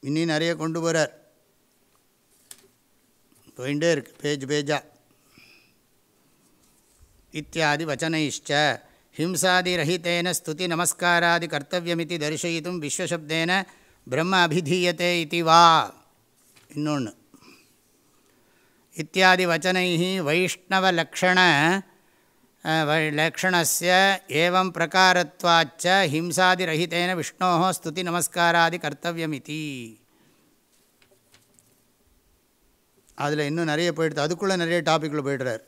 இன்னும் நிறைய கொண்டு போகிறார் போயிட்டே இருக்கு பேஜ் பேஜா. இத்தியாதி வச்சனைஷ்ச ஹிம்சாதிரஹிதேன ஸ்துதி நமஸ்காராதி கர்த்தவியமிதி தரிசயித்தும் விஸ்வசப்தேன பிரம்ம அபிதீயத்தை இது வா. இன்னொன்று இத்தியாதி வச்சனை வைஷ்ணவலக்ஷண லக்ஷணஸ்ய ஏவம் பிரகாரத்வாச்ச ஹிம்சாதிரஹிதேன விஷ்ணோ ஸ்துதி நமஸ்காராதி கர்த்தவியமிதி அதில் இன்னும் நிறைய போயிடுது. அதுக்குள்ளே நிறைய டாப்பிக்கில் போய்டுறார்.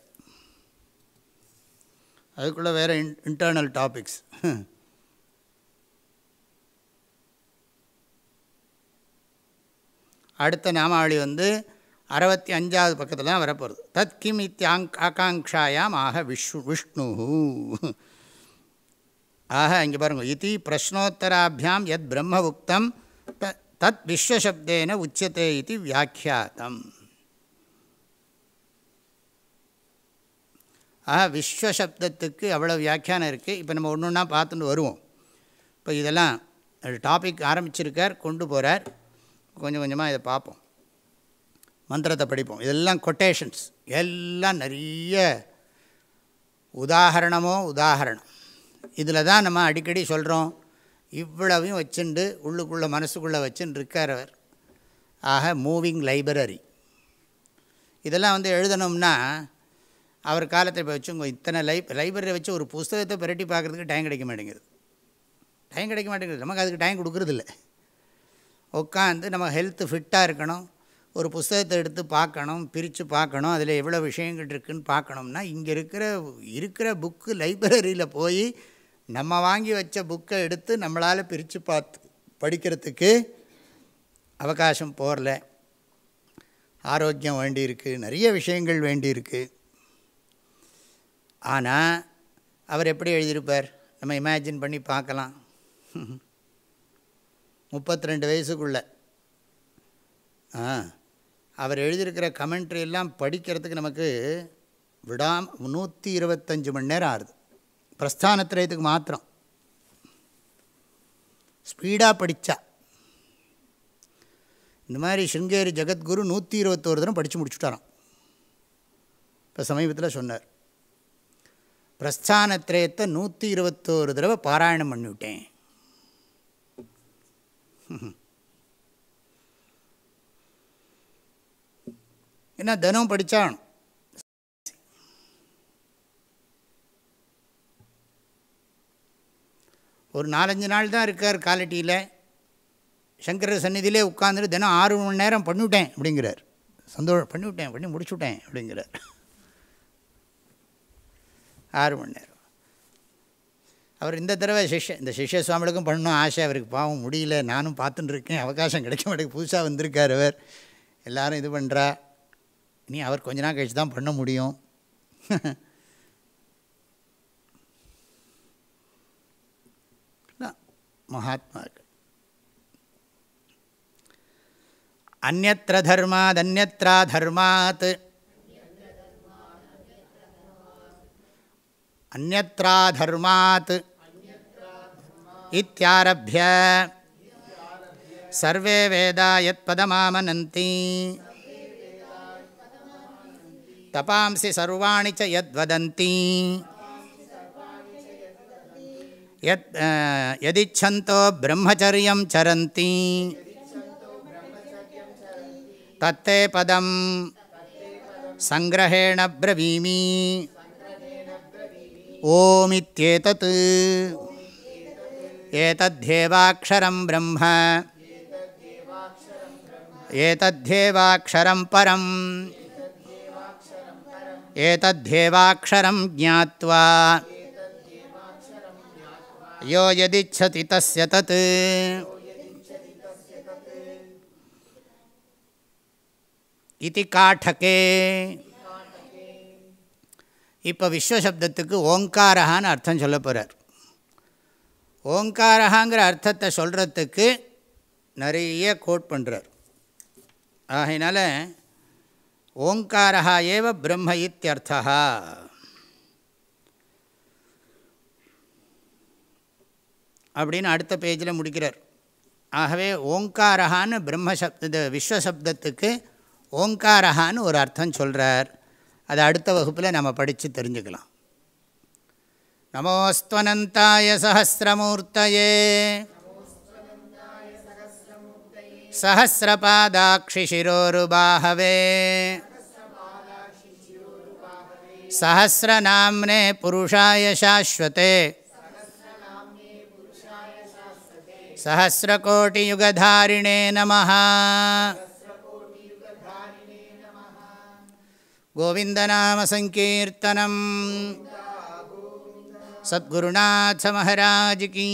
அதுக்குள்ளே வேறு இன் இன்டர்னல் டாபிக்ஸ் அடுத்த நாமாவளி வந்து அறுபத்தி அஞ்சாவது பக்கத்தில் தான் வரப்போகிறது தத் கிம் இத்தியாங் ஆகாங்காயாம் ஆக விஷ்ணு விஷ்ணு ஆக இங்கே பாருங்கள் இது பிரஷ்னோத்தராபியாம் எத் பிரம்ம உக்தம் த தத் விஸ்வசப்தேன உச்சத்தை இது வியாக்கியாத்தம் ஆக விஸ்வசப்தத்துக்கு அவ்வளோ வியாக்கியானம் இருக்குது இப்போ நம்ம ஒன்று ஒன்றா பார்த்துட்டு வருவோம். இப்போ இதெல்லாம் டாபிக் ஆரம்பிச்சிருக்கார் கொண்டு போகிறார் கொஞ்சம் கொஞ்சமாக இதை பார்ப்போம். மந்திரத்தை படிப்போம். இதெல்லாம் கொட்டேஷன்ஸ் எல்லாம் நிறைய உதாகரணமோ உதாகரணம் இதில் தான் நம்ம அடிக்கடி சொல்கிறோம் இவ்வளவையும் வச்சுண்டு உள்ளுக்குள்ளே மனசுக்குள்ளே வச்சுன்னு இருக்காரவர் ஆக மூவிங் லைப்ரரி இதெல்லாம் வந்து எழுதணும்னா அவர் காலத்தை இப்போ வச்சுங்க இத்தனை லை லைப்ரரி வச்சு ஒரு புஸ்தகத்தை பிரட்டி பார்க்குறதுக்கு டைம் கிடைக்க மாட்டேங்குது. டைம் கிடைக்க மாட்டேங்குது. நமக்கு அதுக்கு டைம் கொடுக்குறதில்ல. உட்காந்து நம்ம ஹெல்த்து ஃபிட்டாக இருக்கணும். ஒரு புஸ்தகத்தை எடுத்து பார்க்கணும் பிரித்து பார்க்கணும் அதில் எவ்வளோ விஷயங்கள் இருக்குதுன்னு பார்க்கணும்னா இங்கே இருக்கிற இருக்கிற புக்கு லைப்ரரியில் போய் நம்ம வாங்கி வச்ச புக்கை எடுத்து நம்மளால் பிரித்து பார்த்து படிக்கிறதுக்கு அவகாசம் போகல ஆரோக்கியம் வேண்டியிருக்கு நிறைய விஷயங்கள் வேண்டியிருக்கு ஆனால் அவர் எப்படி எழுதியிருப்பார்? நம்ம இமேஜின் பண்ணி பார்க்கலாம். முப்பத்தி ரெண்டு வயசுக்குள்ளே. ஆ. அவர் எழுதியிருக்கிற கமெண்ட்ரி எல்லாம் படிக்கிறதுக்கு நமக்கு விடாம நூற்றி இருபத்தஞ்சி மணி நேரம் ஆகுது பிரஸ்தானத்திரயத்துக்கு மாத்திரம். ஸ்பீடாக படித்தா இந்த மாதிரி சிருங்கேரி ஜெகத்குரு நூற்றி இருபத்தோரு தரம் படித்து முடிச்சுட்டாராம். இப்போ சமீபத்தில் சொன்னார். பிரஸ்தானத்திரயத்தை நூற்றி இருபத்தோரு தடவை பாராயணம் பண்ணிவிட்டேன். ஏன்னா தினம் படித்தான் ஒரு நாலஞ்சு நாள் தான் இருக்கார் காலட்டியில் சங்கர சந்நிதியிலே உட்காந்துட்டு தினம் ஆறு மணி நேரம் பண்ணிவிட்டேன் அப்படிங்கிறார். சந்தோஷம் பண்ணிவிட்டேன் பண்ணி முடிச்சுட்டேன் அப்படிங்கிறார். ஆறு மணி நேரம். அவர் இந்த தடவை சிஷ்ய இந்த சிஷ்ய சுவாமிகளுக்கும் பண்ணணும் ஆசை. அவருக்கு பாவம் முடியல. நானும் பார்த்துட்டுருக்கேன் அவகாசம் கிடைக்க மாட்டேங்குது. புதுசாக வந்திருக்கார் அவர். எல்லாரும் இது பண்ணுறா இனி அவர் கொஞ்ச நாள் கழிச்சு தான் பண்ண முடியும். மகாத்மாக்கள். அந்நத்திர தர்மாத் அந்நத்ரா தர்மாத். அந்நத்ரா தர்மாத். இத்தியாரபிய. சர்வே வேதா யத் பதமாமனந்தி தபாம்சி சர்வாணி ச யத்வதந்தி யத் யதிச்சந்தோ பிரம்மச்சரியம் சரந்தி தத்தே பதம் சங்கிரஹேண பிரவீமி ஓமித்யேதத் ஏதத்யேவாக்ஷரம் பிரம்ம ஏதத்யேவாக்ஷரம் பரம் ஏதத்யேவாக்ஷரம் ஜாத்வா யோ யதிச்சதி தஸ்ய தத் இது காட்டகே இப்போ விஸ்வசப்தத்துக்கு ஓங்காரஹான்னு அர்த்தம் சொல்ல போகிறார் ஓங்காரஹாங்கிற அர்த்தத்தை சொல்கிறதுக்கு நிறைய கோட் பண்ணுறார் ஆகையினால ஓங்காரா ஏவ பிரம்ம இத்தியர்த்தா அப்படின்னு அடுத்த பேஜில் முடிக்கிறார். ஆகவே ஓங்காரஹான்னு பிரம்மசப் இது விஸ்வசப்தத்துக்கு ஓங்காரஹான்னு ஒரு அர்த்தம் சொல்கிறார் அதை அடுத்த வகுப்பில் நம்ம படித்து தெரிஞ்சுக்கலாம். நமோஸ்துவனந்தாய சகசிரமூர்த்தையே सहस्रपादाक्षिशिरोरुबाहवे। सहस्रनाम्ने पुरुषाय शाश्वते। सहस्रकोटियुगधारिणे नमः। गोविन्दनामसङ्कीर्तनम्। सद्गुरुनाथमहाराज की